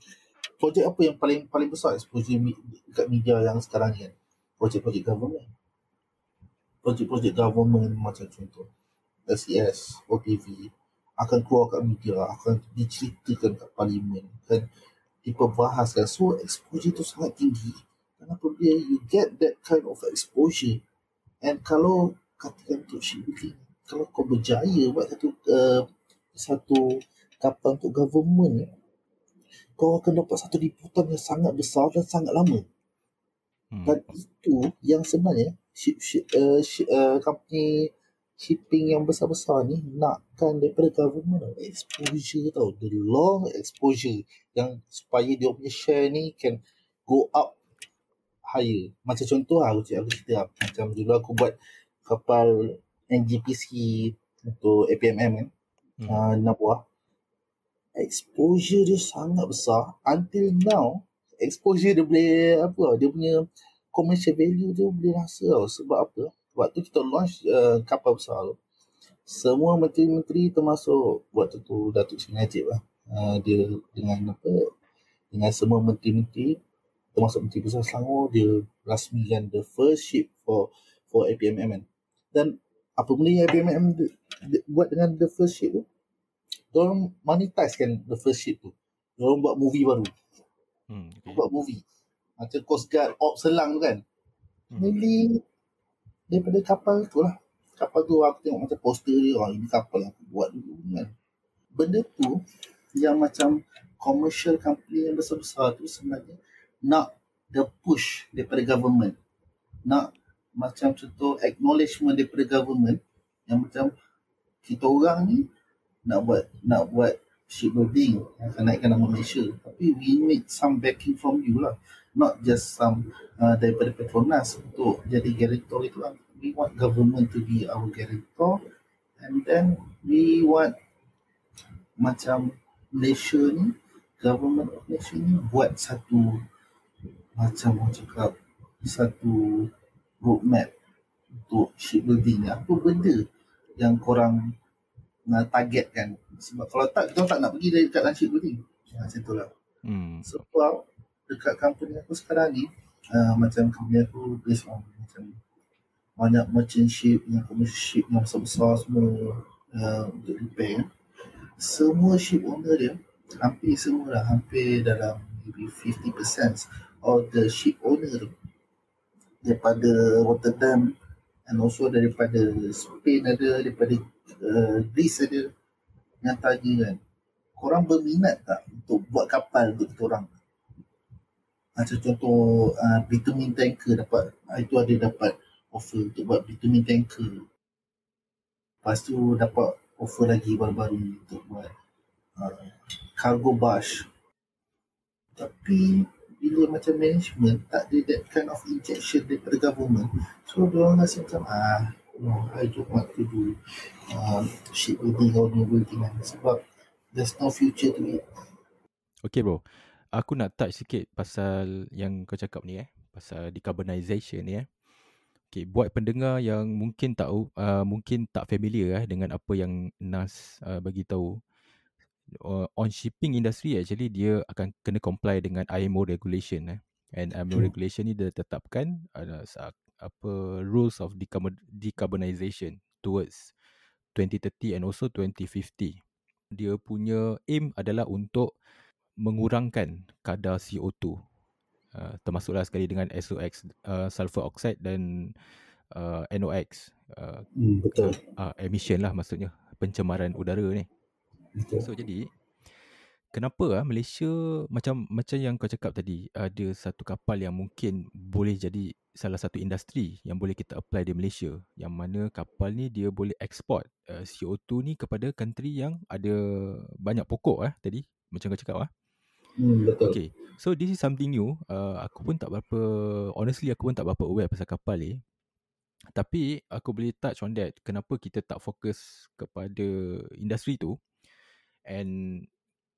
projek apa yang paling paling besar exposure dekat media yang sekarang ni kan? Projek-projek government. Projek-projek government macam contoh SES, OTV akan keluar kat media, akan diceritakan kat parlimen, kan diperbahaskan. So exposure tu sangat tinggi. Kenapa dia you get that kind of exposure and kalau katakan untuk shipbuilding, kalau kau berjaya buat satu uh, satu kapal untuk government kau akan dapat satu liputan yang sangat besar dan sangat lama. Hmm. Dan itu yang sebenarnya ship, ship, uh, ship, uh, company shipping yang besar-besar ni nakkan daripada government exposure tau. The long exposure yang supaya dia punya share ni can go up higher. Macam contoh lah aku, aku cerita lah. Macam dulu aku buat kapal NGPC untuk APMM kan. Hmm. Uh, Nabuah exposure dia sangat besar until now exposure dia boleh apa dia punya commercial value tu boleh rasa tau. Sebab apa? Waktu kita launch uh, kapal besar tu, semua menteri-menteri termasuk waktu tu Datuk Seri Najib lah. Uh, dia dengan apa dengan semua menteri-menteri termasuk menteri besar Selangor dia rasmikan the first ship for for APMM kan. Dan apa benda yang APMM buat dengan the first ship tu diorang monetize kan the first ship tu diorang buat movie baru hmm, okay. buat movie macam Coast Guard Op Selang tu kan hmm. Maybe daripada kapal tu lah. Kapal tu aku tengok macam poster dia oh, ini kapal aku buat dulu kan. Benda tu yang macam commercial company yang besar-besar tu sebenarnya nak the push daripada government. Nak macam contoh acknowledgement daripada government yang macam kita orang ni nak buat nak buat shipbuilding akan naikkan nama Malaysia. Tapi we need some backing from you lah. Not just some uh, daripada Petronas untuk jadi guarantor itu lah. We want government to be our guarantor. And then we want macam Malaysia ni government of Malaysia ni buat satu macam orang cakap satu roadmap untuk shipbuilding ni apa benda yang korang uh, targetkan sebab kalau tak kita tak nak pergi dari dekat lancip ni. Ha, macam tu lah. Hmm. sebab dekat company aku sekarang ni uh, macam company aku based on macam banyak merchant ship yang commercial ship yang besar-besar semua uh, untuk repair. Semua ship owner dia hampir semua lah hampir dalam maybe 50% of the ship owner tu. Daripada Rotterdam and also daripada Spain ada daripada uh, Greece ada yang tanya kan korang berminat tak untuk buat kapal untuk kita orang macam contoh uh, bitumen tanker dapat uh, itu ada dapat offer untuk buat bitumen tanker. Lepas tu dapat offer lagi baru-baru untuk buat uh, cargo barge tapi bila macam management tak ada that kind of injection daripada government so dia orang rasa macam ah no I don't want to do uh, shipbuilding or new building kan sebab there's no future to it. Okay bro. Aku nak touch sikit pasal yang kau cakap ni eh. Pasal decarbonization ni eh. Okay, buat pendengar yang mungkin tahu, uh, mungkin tak familiar eh, dengan apa yang Nas uh, bagi tahu. Uh, on shipping industry actually dia akan kena comply dengan IMO regulation eh. And IMO hmm. regulation ni dia tetapkan uh, apa rules of decarbonization towards 2030 and also 2050. Dia punya aim adalah untuk mengurangkan kadar CO2 uh, termasuklah sekali dengan SOX uh, sulfur oxide dan uh, NOx uh, hmm, betul. Uh, emission lah maksudnya pencemaran udara ni. Betul. So jadi kenapa ah Malaysia macam macam yang kau cakap tadi ada satu kapal yang mungkin boleh jadi salah satu industri yang boleh kita apply di Malaysia yang mana kapal ni dia boleh export uh, CO2 ni kepada country yang ada banyak pokok ah tadi macam kau cakap ah. Hmm, betul. Okay. So this is something new. Uh, aku pun tak berapa honestly aku pun tak berapa aware pasal kapal ni. Tapi aku boleh touch on that kenapa kita tak fokus kepada industri tu And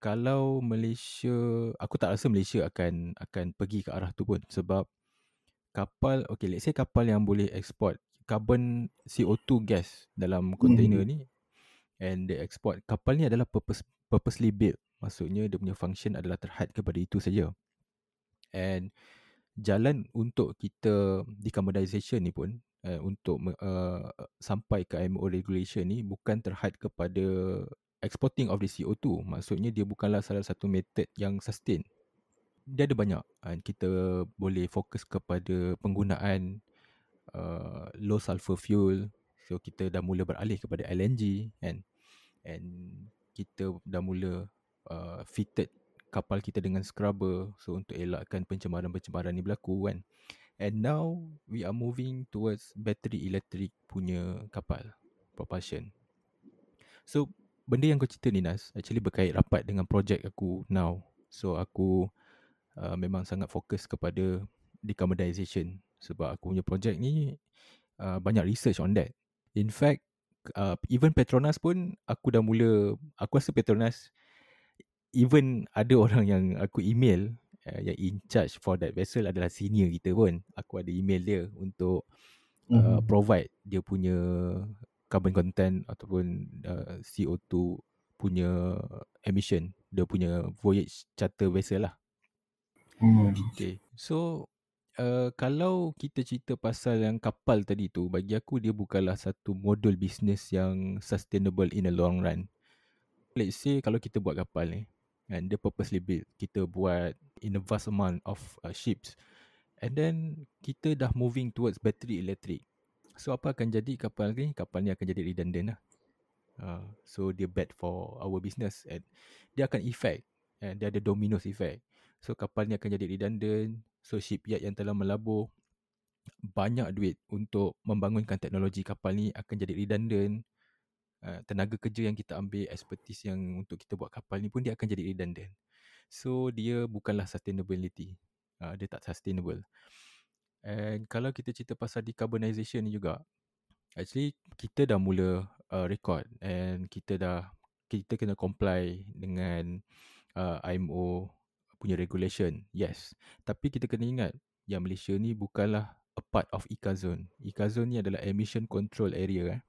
kalau Malaysia, aku tak rasa Malaysia akan akan pergi ke arah tu pun sebab kapal, okay let's say kapal yang boleh export carbon CO2 gas dalam container mm. ni and they export, kapal ni adalah purpose, purposely built. Maksudnya dia punya function adalah terhad kepada itu saja. And jalan untuk kita decarbonization ni pun uh, untuk uh, sampai ke IMO regulation ni bukan terhad kepada exporting of the CO2 maksudnya dia bukanlah salah satu method yang sustain. Dia ada banyak. Kan kita boleh fokus kepada penggunaan uh, low sulfur fuel. So kita dah mula beralih kepada LNG kan and kita dah mula uh, fitted kapal kita dengan scrubber. So untuk elakkan pencemaran-pencemaran ni berlaku kan. And now we are moving towards battery electric punya kapal propulsion. So benda yang kau cerita ni Nas actually berkait rapat dengan projek aku now. So aku uh, memang sangat fokus kepada decarbonization sebab aku punya projek ni uh, banyak research on that. In fact, uh, even Petronas pun aku dah mula, aku rasa Petronas even ada [laughs] orang yang aku email uh, yang in charge for that vessel adalah senior kita pun. Aku ada email dia untuk uh, mm-hmm. provide dia punya carbon content ataupun uh, CO2 punya emission, dia punya voyage charter vessel lah. Mm. Okay. So uh, kalau kita cerita pasal yang kapal tadi tu, bagi aku dia bukanlah satu model bisnes yang sustainable in the long run. Let's say kalau kita buat kapal ni, and dia purposely built kita buat in a vast amount of uh, ships and then kita dah moving towards battery electric so apa akan jadi kapal ni kapal ni akan jadi redundant lah uh, so dia bad for our business and dia akan effect and dia ada dominoes effect so kapal ni akan jadi redundant so shipyard yang telah melabur banyak duit untuk membangunkan teknologi kapal ni akan jadi redundant uh, tenaga kerja yang kita ambil, expertise yang untuk kita buat kapal ni pun dia akan jadi redundant. So dia bukanlah sustainability. Uh, dia tak sustainable. And kalau kita cerita pasal decarbonization ni juga, actually kita dah mula uh, record and kita dah kita kena comply dengan uh, IMO punya regulation. Yes. Tapi kita kena ingat yang Malaysia ni bukanlah a part of ICA zone. ICA zone ni adalah emission control area eh.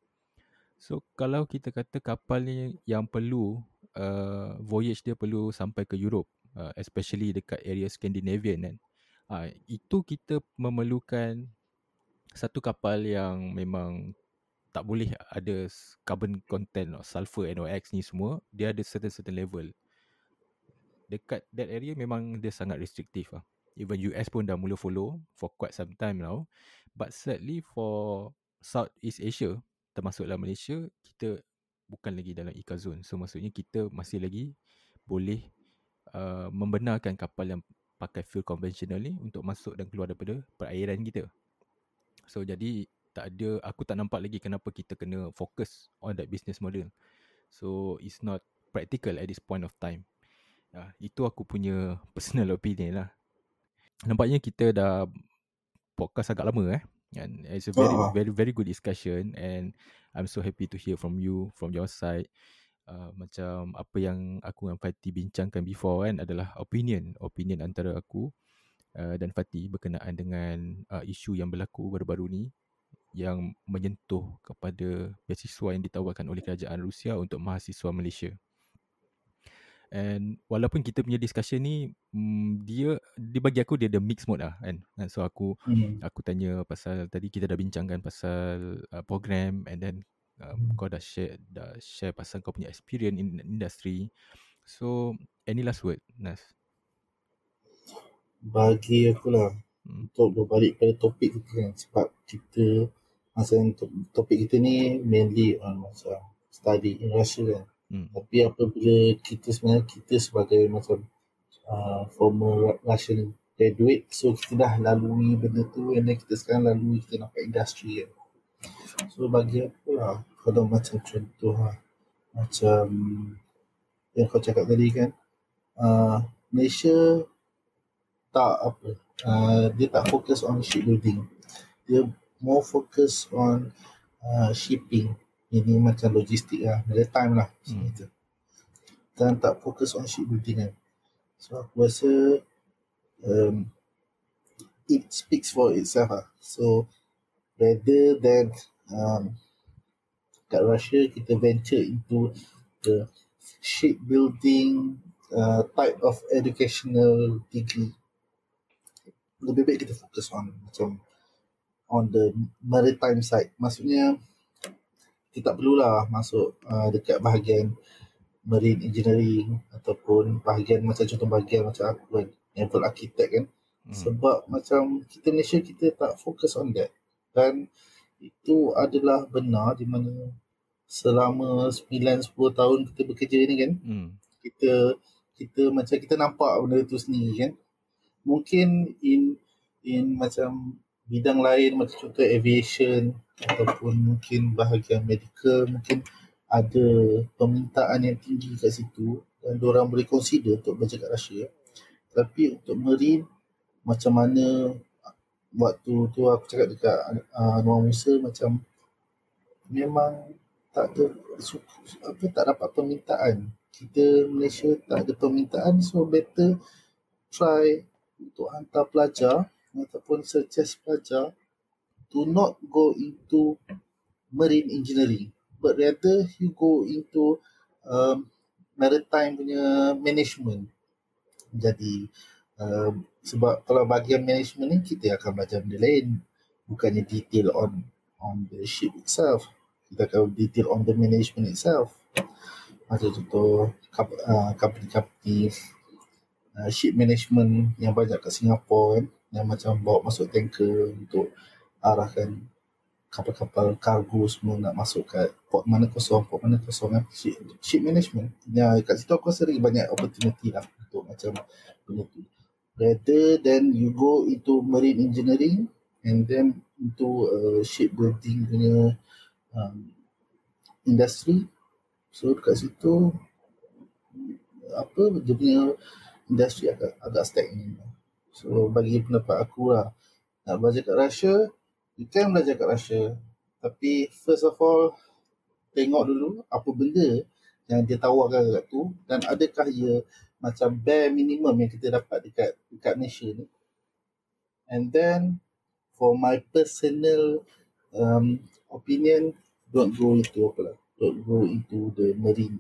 So kalau kita kata kapal ni yang perlu uh, voyage dia perlu sampai ke Europe, uh, especially dekat area Scandinavian kan. Uh, itu kita memerlukan satu kapal yang memang tak boleh ada carbon content or sulfur NOx ni semua, dia ada certain certain level. Dekat that area memang dia sangat restrictive lah. Even US pun dah mula follow for quite some time now. But sadly for Southeast Asia, termasuklah Malaysia kita bukan lagi dalam ICA zone so maksudnya kita masih lagi boleh uh, membenarkan kapal yang pakai fuel conventional ni untuk masuk dan keluar daripada perairan kita so jadi tak ada aku tak nampak lagi kenapa kita kena fokus on that business model so it's not practical at this point of time uh, itu aku punya [laughs] personal opinion lah nampaknya kita dah podcast agak lama eh And it's a very, uh-huh. very, very good discussion. And I'm so happy to hear from you, from your side. Uh, macam apa yang aku dan Fatih bincangkan before kan adalah opinion. Opinion antara aku uh, dan Fatih berkenaan dengan uh, isu yang berlaku baru-baru ni yang menyentuh kepada beasiswa yang ditawarkan oleh kerajaan Rusia untuk mahasiswa Malaysia. And walaupun kita punya discussion ni mm, dia dia bagi aku dia ada mix mode lah kan. So aku mm. aku tanya pasal tadi kita dah bincangkan pasal uh, program and then uh, mm. kau dah share dah share pasal kau punya experience in industry. So any last word Nas? Bagi aku lah mm. untuk berbalik pada topik kita kan sebab kita masa topik kita ni mainly on masa study in Russia kan. Hmm. Tapi apabila kita sebenarnya kita sebagai macam uh, former Russian graduate so kita dah lalui benda tu and then kita sekarang lalui kita nampak industri kan. So bagi aku lah kalau macam contoh lah macam yang kau cakap tadi kan uh, Malaysia tak apa uh, dia tak fokus on shipbuilding dia more fokus on uh, shipping ini macam logistik lah, maritime lah hmm. Gitu. Dan tak fokus on shipbuilding kan. So aku rasa um, it speaks for itself lah. So rather than um, kat Russia kita venture into the shipbuilding uh, type of educational degree. Lebih baik kita fokus on macam on the maritime side. Maksudnya kita tak perlulah masuk uh, dekat bahagian marine engineering ataupun bahagian macam contoh bahagian macam aku kan naval architect kan hmm. sebab macam kita Malaysia kita tak fokus on that dan itu adalah benar di mana selama 9-10 tahun kita bekerja ni kan hmm. kita kita macam kita nampak benda tu sendiri kan mungkin in in macam bidang lain macam contoh aviation ataupun mungkin bahagian medical mungkin ada permintaan yang tinggi kat situ dan orang boleh consider untuk belajar kat Russia tapi untuk marine macam mana waktu tu aku cakap dekat uh, Anwar Musa macam memang tak ada apa tak dapat permintaan. Kita Malaysia tak ada permintaan so better try untuk hantar pelajar ataupun suggest pelajar to not go into marine engineering but rather you go into um, maritime punya management. Jadi uh, sebab kalau bahagian management ni kita akan belajar benda lain. Bukannya detail on on the ship itself. Kita akan detail on the management itself. Macam contoh uh, company-company uh, ship management yang banyak kat Singapura kan yang macam bawa masuk tanker untuk arahkan kapal-kapal kargo semua nak masuk kat port mana kosong, port mana kosong kan. Ship, ship management. Ya kat situ aku lagi banyak opportunity lah untuk macam benda tu rather than you go into marine engineering and then into uh, shipbuilding punya um, industry So dekat situ apa dia punya industri agak agak stagnan. So bagi pendapat aku lah nak belajar kat Russia, you can belajar kat Russia. Tapi first of all tengok dulu apa benda yang dia tawarkan kat tu dan adakah ia macam bare minimum yang kita dapat dekat dekat Malaysia ni. And then for my personal um, opinion don't go into apa lah don't go into the marine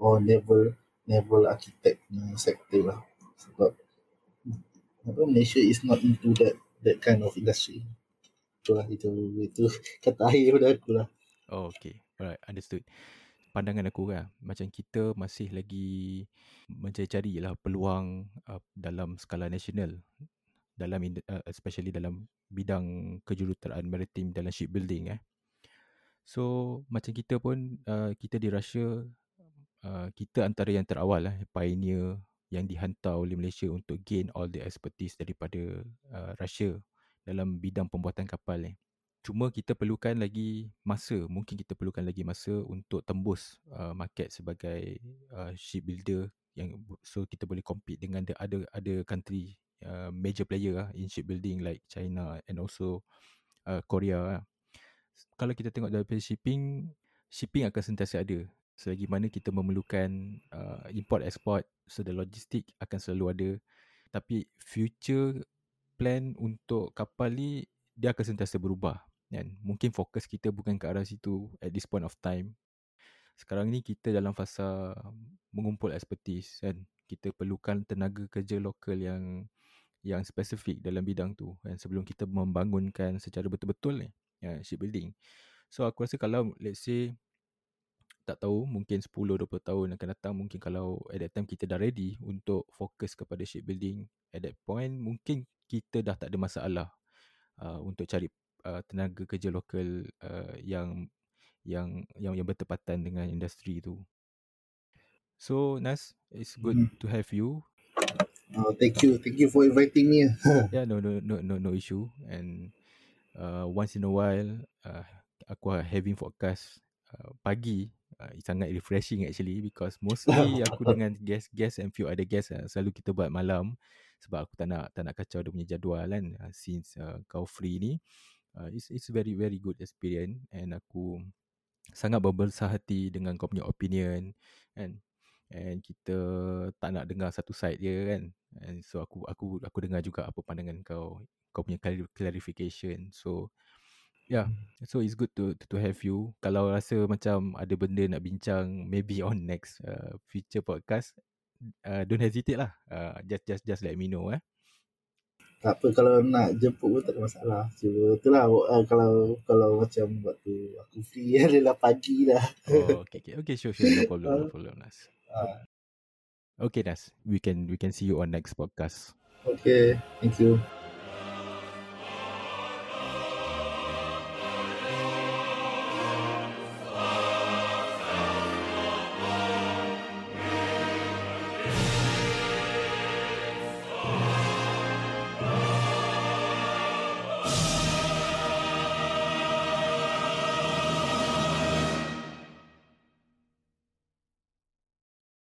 or naval naval architect sector lah. Sebab apa Malaysia is not into that that kind of industry. Itulah itu itu kata akhir pada aku lah. Oh, okay. Alright understood pandangan aku kan. Macam kita masih lagi mencari-cari lah peluang uh, dalam skala nasional. Dalam uh, especially dalam bidang kejuruteraan maritim dalam shipbuilding eh. So macam kita pun uh, kita di Russia uh, kita antara yang terawal lah pioneer yang dihantar oleh Malaysia untuk gain all the expertise daripada uh, Russia dalam bidang pembuatan kapal ni. Cuma kita perlukan lagi masa, mungkin kita perlukan lagi masa untuk tembus uh, market sebagai uh, shipbuilder yang so kita boleh compete dengan the other other country uh, major player lah in shipbuilding like China and also uh, Korea lah kalau kita tengok dari shipping, shipping akan sentiasa ada. Selagi mana kita memerlukan uh, import export, so the logistik akan selalu ada. Tapi future plan untuk kapal ni dia akan sentiasa berubah. Dan mungkin fokus kita bukan ke arah situ at this point of time. Sekarang ni kita dalam fasa mengumpul expertise kan. Kita perlukan tenaga kerja lokal yang yang spesifik dalam bidang tu kan sebelum kita membangunkan secara betul-betul ni ya, shipbuilding. So aku rasa kalau let's say tak tahu mungkin 10 20 tahun akan datang mungkin kalau at that time kita dah ready untuk fokus kepada shipbuilding at that point mungkin kita dah tak ada masalah uh, untuk cari uh, tenaga kerja lokal uh, yang yang yang yang bertepatan dengan industri tu. So Nas, it's good mm. to have you. Oh, thank you. Thank you for inviting me. [laughs] yeah, no no no no no issue and uh, once in a while uh, aku having podcast uh, pagi uh, sangat refreshing actually because mostly aku [laughs] dengan guest-guest and few other guests uh, selalu kita buat malam sebab aku tak nak tak nak kacau dia punya jadual kan uh, since uh, kau free ni uh, it's it's very very good experience and aku sangat berbesar hati dengan kau punya opinion and and kita tak nak dengar satu side dia kan and so aku aku aku dengar juga apa pandangan kau kau punya clarification. So yeah, so it's good to, to to have you. Kalau rasa macam ada benda nak bincang, maybe on next uh, future podcast, uh, don't hesitate lah. Uh, just just just let me know eh. Tak apa kalau nak jemput pun tak ada masalah. Cuba itulah uh, kalau kalau macam waktu aku free [laughs] adalah pagi lah. Oh, okay, okay, okay, sure, sure, no problem, no [laughs] problem, Nas. Uh. Okay, Nas, we can we can see you on next podcast. Okay, thank you.